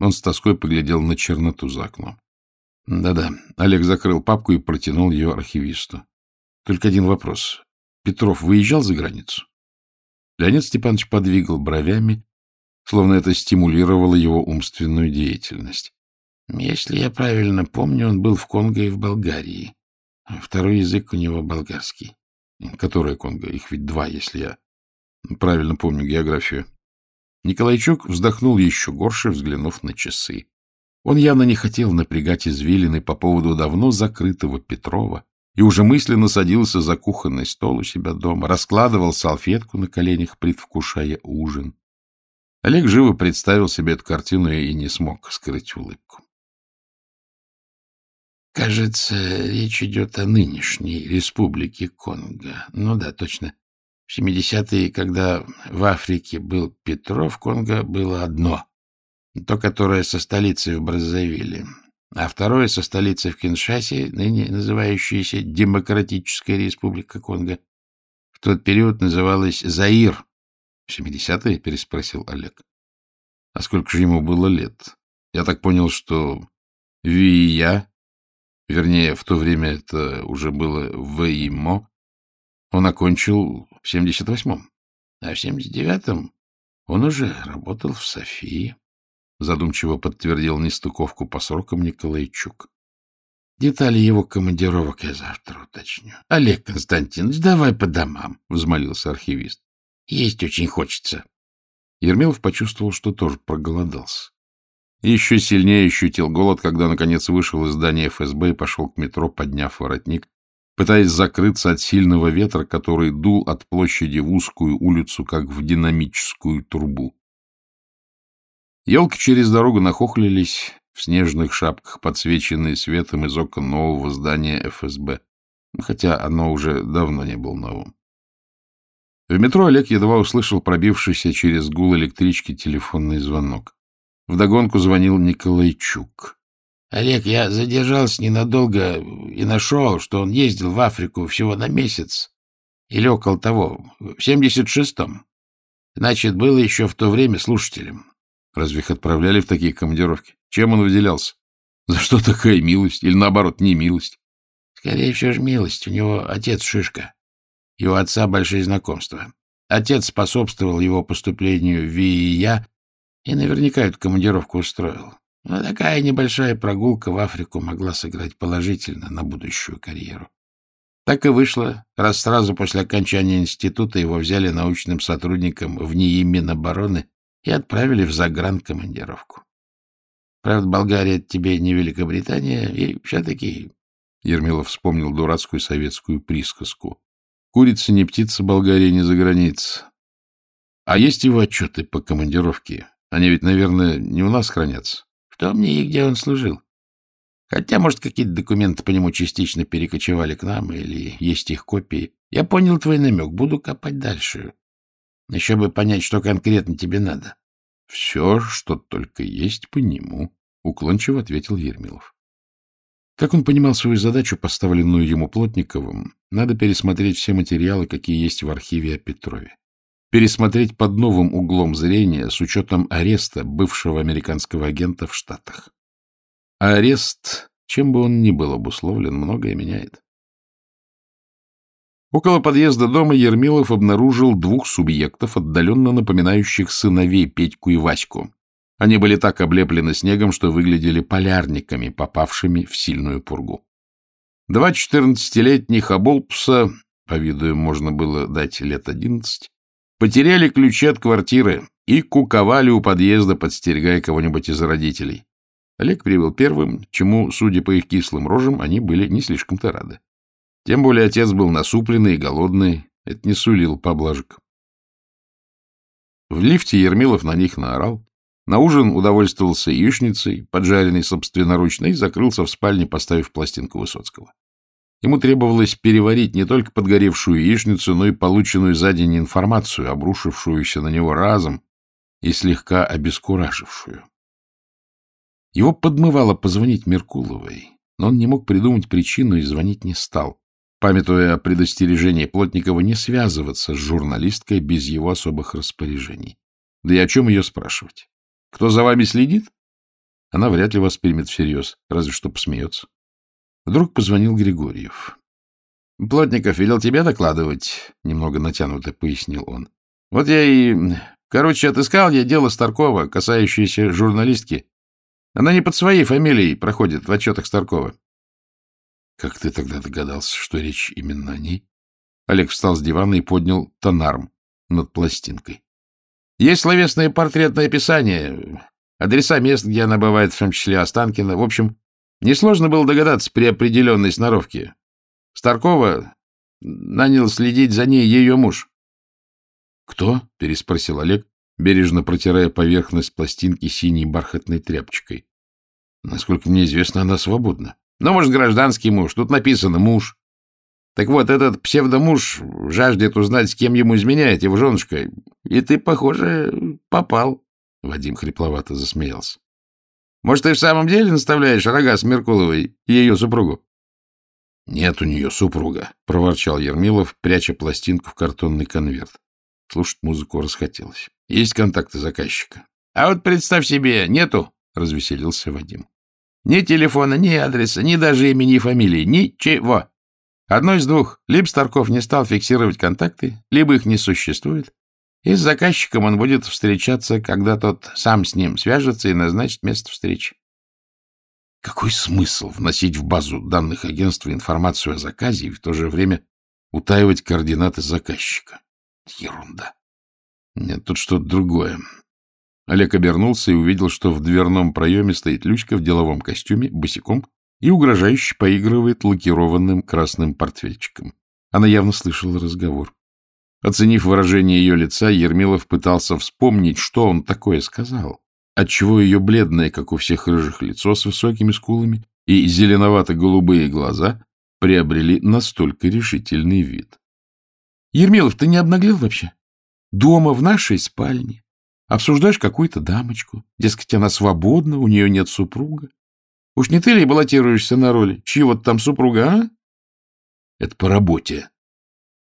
Он с тоской поглядел на черноту за окном. Да-да, Олег закрыл папку и протянул ее архивисту. Только один вопрос. Петров выезжал за границу? Леонид Степанович подвигал бровями, словно это стимулировало его умственную деятельность. Если я правильно помню, он был в Конго и в Болгарии. Второй язык у него болгарский. Которая Конго? Их ведь два, если я правильно помню географию. Николайчук вздохнул еще горше, взглянув на часы. Он явно не хотел напрягать извилины по поводу давно закрытого Петрова и уже мысленно садился за кухонный стол у себя дома, раскладывал салфетку на коленях, предвкушая ужин. Олег живо представил себе эту картину и не смог скрыть улыбку. Кажется, речь идет о нынешней республике Конго. Ну да, точно. В 70-е, когда в Африке был Петров, Конго было одно. То, которое со столицей в Браззавиле. А второе со столицей в Киншасе, ныне называющееся Демократическая республика Конго. В тот период называлась Заир. — В 70-е? — переспросил Олег. — А сколько же ему было лет? Я так понял, что Вия вернее, в то время это уже было ВИМО, он окончил в 78-м. А в 79-м он уже работал в Софии, задумчиво подтвердил нестыковку по срокам Николайчук. Детали его командировок я завтра уточню. — Олег Константинович, давай по домам, — взмолился архивист. — Есть очень хочется. Ермилов почувствовал, что тоже проголодался еще сильнее ощутил голод, когда, наконец, вышел из здания ФСБ и пошел к метро, подняв воротник, пытаясь закрыться от сильного ветра, который дул от площади в узкую улицу, как в динамическую трубу. Елки через дорогу нахохлились в снежных шапках, подсвеченные светом из окон нового здания ФСБ, хотя оно уже давно не было новым. В метро Олег едва услышал пробившийся через гул электрички телефонный звонок. Вдогонку звонил Николайчук. — Олег, я задержался ненадолго и нашел, что он ездил в Африку всего на месяц. Или около того, в 76-м. Значит, было еще в то время слушателем. Разве их отправляли в такие командировки? Чем он выделялся? За что такая милость? Или, наоборот, не милость? Скорее всего же милость. У него отец Шишка. Его отца большие знакомства. Отец способствовал его поступлению в ВИЯ и наверняка эту командировку устроил. Но такая небольшая прогулка в Африку могла сыграть положительно на будущую карьеру. Так и вышло, раз сразу после окончания института его взяли научным сотрудником в НИИ Минобороны и отправили в загранкомандировку. Правда, Болгария — тебе не Великобритания, и все-таки... Ермилов вспомнил дурацкую советскую присказку. Курица не птица, Болгария не за граница. А есть его отчеты по командировке? Они ведь, наверное, не у нас хранятся. В том не и где он служил. Хотя, может, какие-то документы по нему частично перекочевали к нам, или есть их копии. Я понял твой намек, буду копать дальше. Еще бы понять, что конкретно тебе надо. — Все, что только есть по нему, — уклончиво ответил Ермилов. Как он понимал свою задачу, поставленную ему Плотниковым, надо пересмотреть все материалы, какие есть в архиве о Петрове пересмотреть под новым углом зрения с учетом ареста бывшего американского агента в Штатах. А арест, чем бы он ни был обусловлен, многое меняет. Около подъезда дома Ермилов обнаружил двух субъектов, отдаленно напоминающих сыновей Петьку и Ваську. Они были так облеплены снегом, что выглядели полярниками, попавшими в сильную пургу. Два четырнадцатилетних оболпуса, по виду им можно было дать лет одиннадцать, Потеряли ключи от квартиры и куковали у подъезда, подстерегая кого-нибудь из родителей. Олег прибыл первым, чему, судя по их кислым рожам, они были не слишком-то рады. Тем более отец был насупленный и голодный, это не сулил поблажек. В лифте Ермилов на них наорал, на ужин удовольствовался яичницей, поджаренной собственноручно, и закрылся в спальне, поставив пластинку Высоцкого. Ему требовалось переварить не только подгоревшую яичницу, но и полученную за день информацию, обрушившуюся на него разом и слегка обескуражившую. Его подмывало позвонить Меркуловой, но он не мог придумать причину и звонить не стал, памятуя о предостережении Плотникова не связываться с журналисткой без его особых распоряжений. Да и о чем ее спрашивать? Кто за вами следит? Она вряд ли вас примет всерьез, разве что посмеется. Вдруг позвонил Григорьев. Плотников велел тебе докладывать, — немного натянуто пояснил он. Вот я и... Короче, отыскал я дело Старкова, касающееся журналистки. Она не под своей фамилией проходит в отчетах Старкова. — Как ты тогда догадался, что речь именно о ней? Олег встал с дивана и поднял тонарм над пластинкой. — Есть словесное портретное описание, адреса мест, где она бывает, в том числе Останкина. В общем, несложно было догадаться при определенной сноровке. Старкова нанял следить за ней ее муж. — Кто? — переспросил Олег, бережно протирая поверхность пластинки синей бархатной тряпочкой. — Насколько мне известно, она свободна. — Ну, может, гражданский муж. Тут написано «муж». Так вот, этот псевдомуж жаждет узнать, с кем ему изменяет его женушка. И ты, похоже, попал. Вадим хрипловато засмеялся. Может, ты в самом деле наставляешь рога с Меркуловой и ее супругу? — Нет у нее супруга, — проворчал Ермилов, пряча пластинку в картонный конверт. Слушать музыку расхотелось. Есть контакты заказчика. — А вот представь себе, нету, — развеселился Вадим. — Ни телефона, ни адреса, ни даже имени и фамилии, ничего. Одно из двух. Либо Старков не стал фиксировать контакты, либо их не существует. И с заказчиком он будет встречаться, когда тот сам с ним свяжется и назначит место встречи. Какой смысл вносить в базу данных агентства информацию о заказе и в то же время утаивать координаты заказчика? Ерунда. Нет, тут что-то другое. Олег обернулся и увидел, что в дверном проеме стоит Люська в деловом костюме, босиком, и угрожающе поигрывает лакированным красным портфельчиком. Она явно слышала разговор. Оценив выражение ее лица, Ермилов пытался вспомнить, что он такое сказал, отчего ее бледное, как у всех рыжих, лицо с высокими скулами и зеленовато-голубые глаза приобрели настолько решительный вид. — Ермилов, ты не обнаглел вообще? Дома, в нашей спальне. Обсуждаешь какую-то дамочку. Дескать, она свободна, у нее нет супруга. Уж не ты ли баллотируешься на роли? Чьи вот там супруга, а? — Это по работе,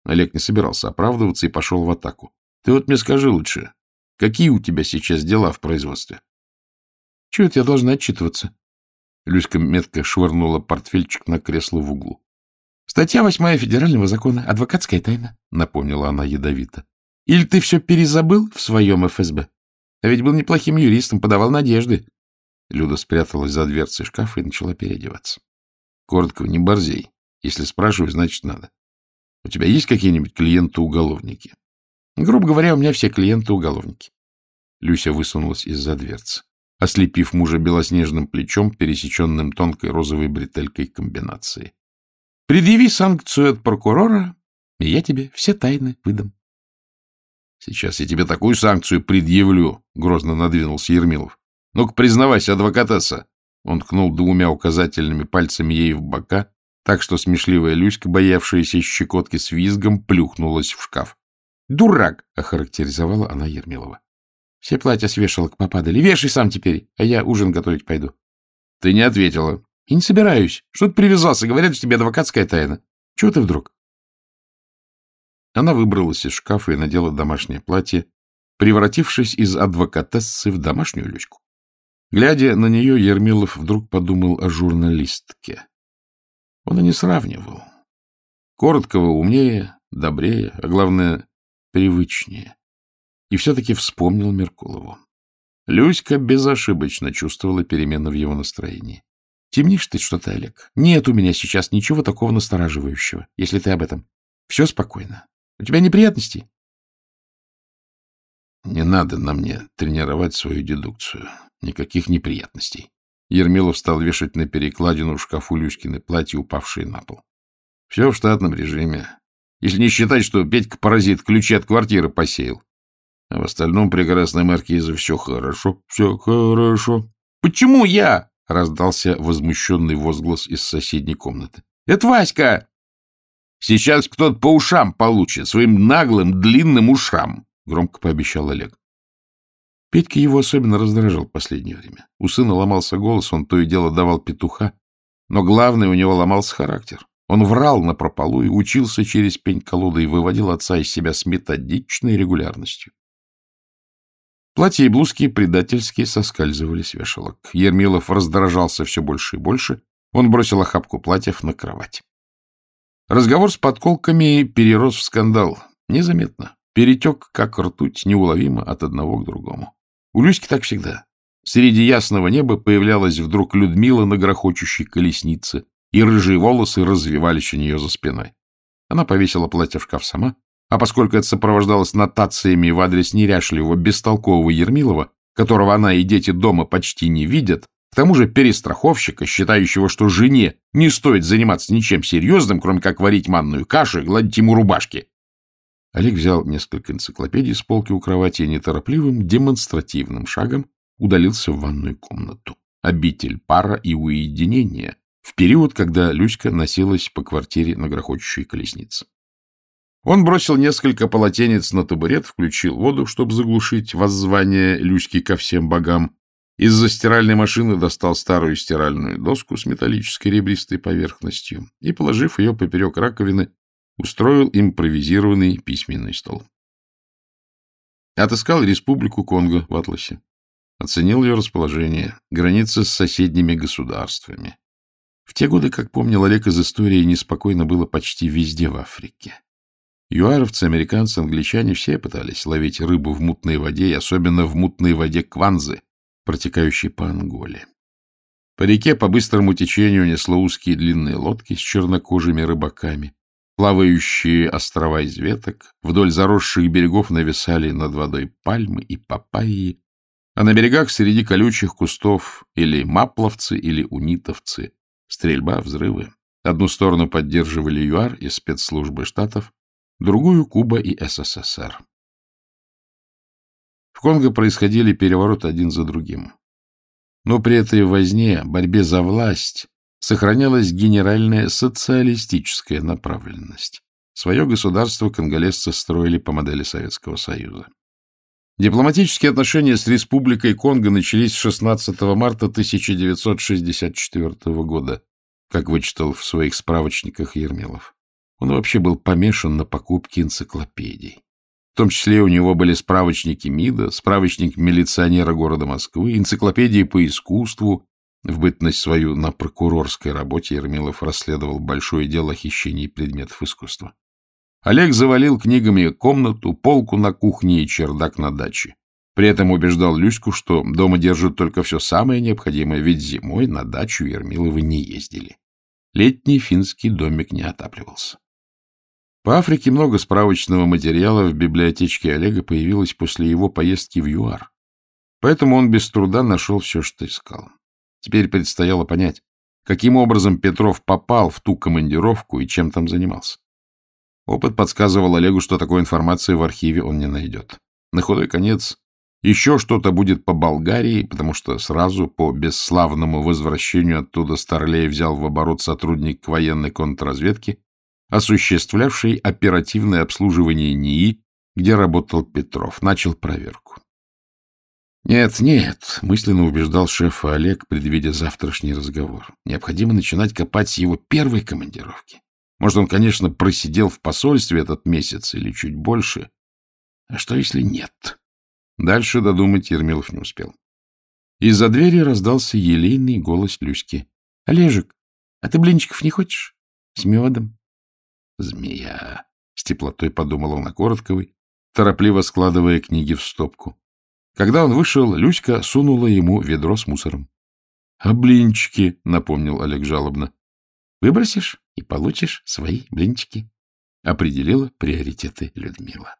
Олег не собирался оправдываться и пошел в атаку. — Ты вот мне скажи лучше, какие у тебя сейчас дела в производстве? — Чего это я должна отчитываться? Люська метко швырнула портфельчик на кресло в углу. — Статья восьмая федерального закона «Адвокатская тайна», — напомнила она ядовито. — Или ты все перезабыл в своем ФСБ? А ведь был неплохим юристом, подавал надежды. Люда спряталась за дверцей шкафа и начала переодеваться. — Коротко, не борзей. Если спрашиваю, значит надо. У тебя есть какие-нибудь клиенты-уголовники? Грубо говоря, у меня все клиенты-уголовники. Люся высунулась из-за дверцы, ослепив мужа белоснежным плечом, пересеченным тонкой розовой бретелькой комбинации. Предъяви санкцию от прокурора, и я тебе все тайны выдам. — Сейчас я тебе такую санкцию предъявлю, — грозно надвинулся Ермилов. — Ну-ка, признавайся, адвокатесса. Он ткнул двумя указательными пальцами ей в бока, так что смешливая Люська, боявшаяся щекотки с визгом, плюхнулась в шкаф. «Дурак!» — охарактеризовала она Ермилова. «Все платья с вешалок попадали. Вешай сам теперь, а я ужин готовить пойду». «Ты не ответила». «И не собираюсь. Что ты привязался? Говорят, что тебе адвокатская тайна. Чего ты вдруг?» Она выбралась из шкафа и надела домашнее платье, превратившись из адвокатессы в домашнюю Люську. Глядя на нее, Ермилов вдруг подумал о журналистке. Он и не сравнивал. Короткого умнее, добрее, а главное, привычнее. И все-таки вспомнил Меркулову. Люська безошибочно чувствовала перемену в его настроении. — Темнишь ты что-то, Олег. Нет у меня сейчас ничего такого настораживающего, если ты об этом. Все спокойно. У тебя неприятности? — Не надо на мне тренировать свою дедукцию. Никаких неприятностей. Ермилов стал вешать на перекладину в шкафу Люськины платья, упавшие на пол. Все в штатном режиме. Если не считать, что Петька-паразит ключи от квартиры посеял. А в остальном прекрасная маркиза все хорошо, все хорошо. — Почему я? — раздался возмущенный возглас из соседней комнаты. — Это Васька! — Сейчас кто-то по ушам получит, своим наглым длинным ушам, — громко пообещал Олег. Петька его особенно раздражал в последнее время. У сына ломался голос, он то и дело давал петуха. Но главное, у него ломался характер. Он врал на прополу и учился через пень-колоды и выводил отца из себя с методичной регулярностью. Платья и блузки предательски соскальзывали с вешалок. Ермилов раздражался все больше и больше. Он бросил охапку платьев на кровать. Разговор с подколками перерос в скандал. Незаметно. Перетек, как ртуть, неуловимо от одного к другому. У Люськи так всегда. Среди ясного неба появлялась вдруг Людмила на грохочущей колеснице, и рыжие волосы развивались у нее за спиной. Она повесила платье в шкаф сама, а поскольку это сопровождалось нотациями в адрес неряшливого, бестолкового Ермилова, которого она и дети дома почти не видят, к тому же перестраховщика, считающего, что жене не стоит заниматься ничем серьезным, кроме как варить манную кашу и гладить ему рубашки. Олег взял несколько энциклопедий с полки у кровати и неторопливым, демонстративным шагом удалился в ванную комнату. Обитель пара и уединения в период, когда Люська носилась по квартире на грохочущей колеснице. Он бросил несколько полотенец на табурет, включил воду, чтобы заглушить воззвание Люськи ко всем богам, из-за стиральной машины достал старую стиральную доску с металлической ребристой поверхностью и, положив ее поперек раковины, устроил импровизированный письменный стол. Отыскал республику Конго в Атласе. Оценил ее расположение, границы с соседними государствами. В те годы, как помнил Олег из истории, неспокойно было почти везде в Африке. Юаровцы, американцы, англичане все пытались ловить рыбу в мутной воде, и особенно в мутной воде Кванзы, протекающей по Анголе. По реке по быстрому течению несло узкие длинные лодки с чернокожими рыбаками, плавающие острова из веток, вдоль заросших берегов нависали над водой пальмы и папайи, а на берегах среди колючих кустов или мапловцы, или унитовцы, стрельба, взрывы. Одну сторону поддерживали ЮАР и спецслужбы штатов, другую — Куба и СССР. В Конго происходили перевороты один за другим. Но при этой возне, борьбе за власть, сохранялась генеральная социалистическая направленность. Свое государство конголезцы строили по модели Советского Союза. Дипломатические отношения с Республикой Конго начались 16 марта 1964 года, как вычитал в своих справочниках Ермилов. Он вообще был помешан на покупке энциклопедий. В том числе у него были справочники МИДа, справочник милиционера города Москвы, энциклопедии по искусству. В бытность свою на прокурорской работе Ермилов расследовал большое дело о хищении предметов искусства. Олег завалил книгами комнату, полку на кухне и чердак на даче. При этом убеждал Люську, что дома держат только все самое необходимое, ведь зимой на дачу Ермиловы не ездили. Летний финский домик не отапливался. По Африке много справочного материала в библиотечке Олега появилось после его поездки в ЮАР. Поэтому он без труда нашел все, что искал. Теперь предстояло понять, каким образом Петров попал в ту командировку и чем там занимался. Опыт подсказывал Олегу, что такой информации в архиве он не найдет. На худой конец еще что-то будет по Болгарии, потому что сразу по бесславному возвращению оттуда Старлей взял в оборот сотрудник военной контрразведки осуществлявший оперативное обслуживание НИИ, где работал Петров, начал проверку. «Нет, нет», — мысленно убеждал шефа Олег, предвидя завтрашний разговор. «Необходимо начинать копать с его первой командировки. Может, он, конечно, просидел в посольстве этот месяц или чуть больше. А что, если нет?» Дальше додумать Ермилов не успел. Из-за двери раздался елейный голос Люськи. — Олежек, а ты блинчиков не хочешь? С медом. Змея. С теплотой подумал он о Коротковой, торопливо складывая книги в стопку. Когда он вышел, Люська сунула ему ведро с мусором. — А блинчики, — напомнил Олег жалобно. — Выбросишь и получишь свои блинчики, — определила приоритеты Людмила.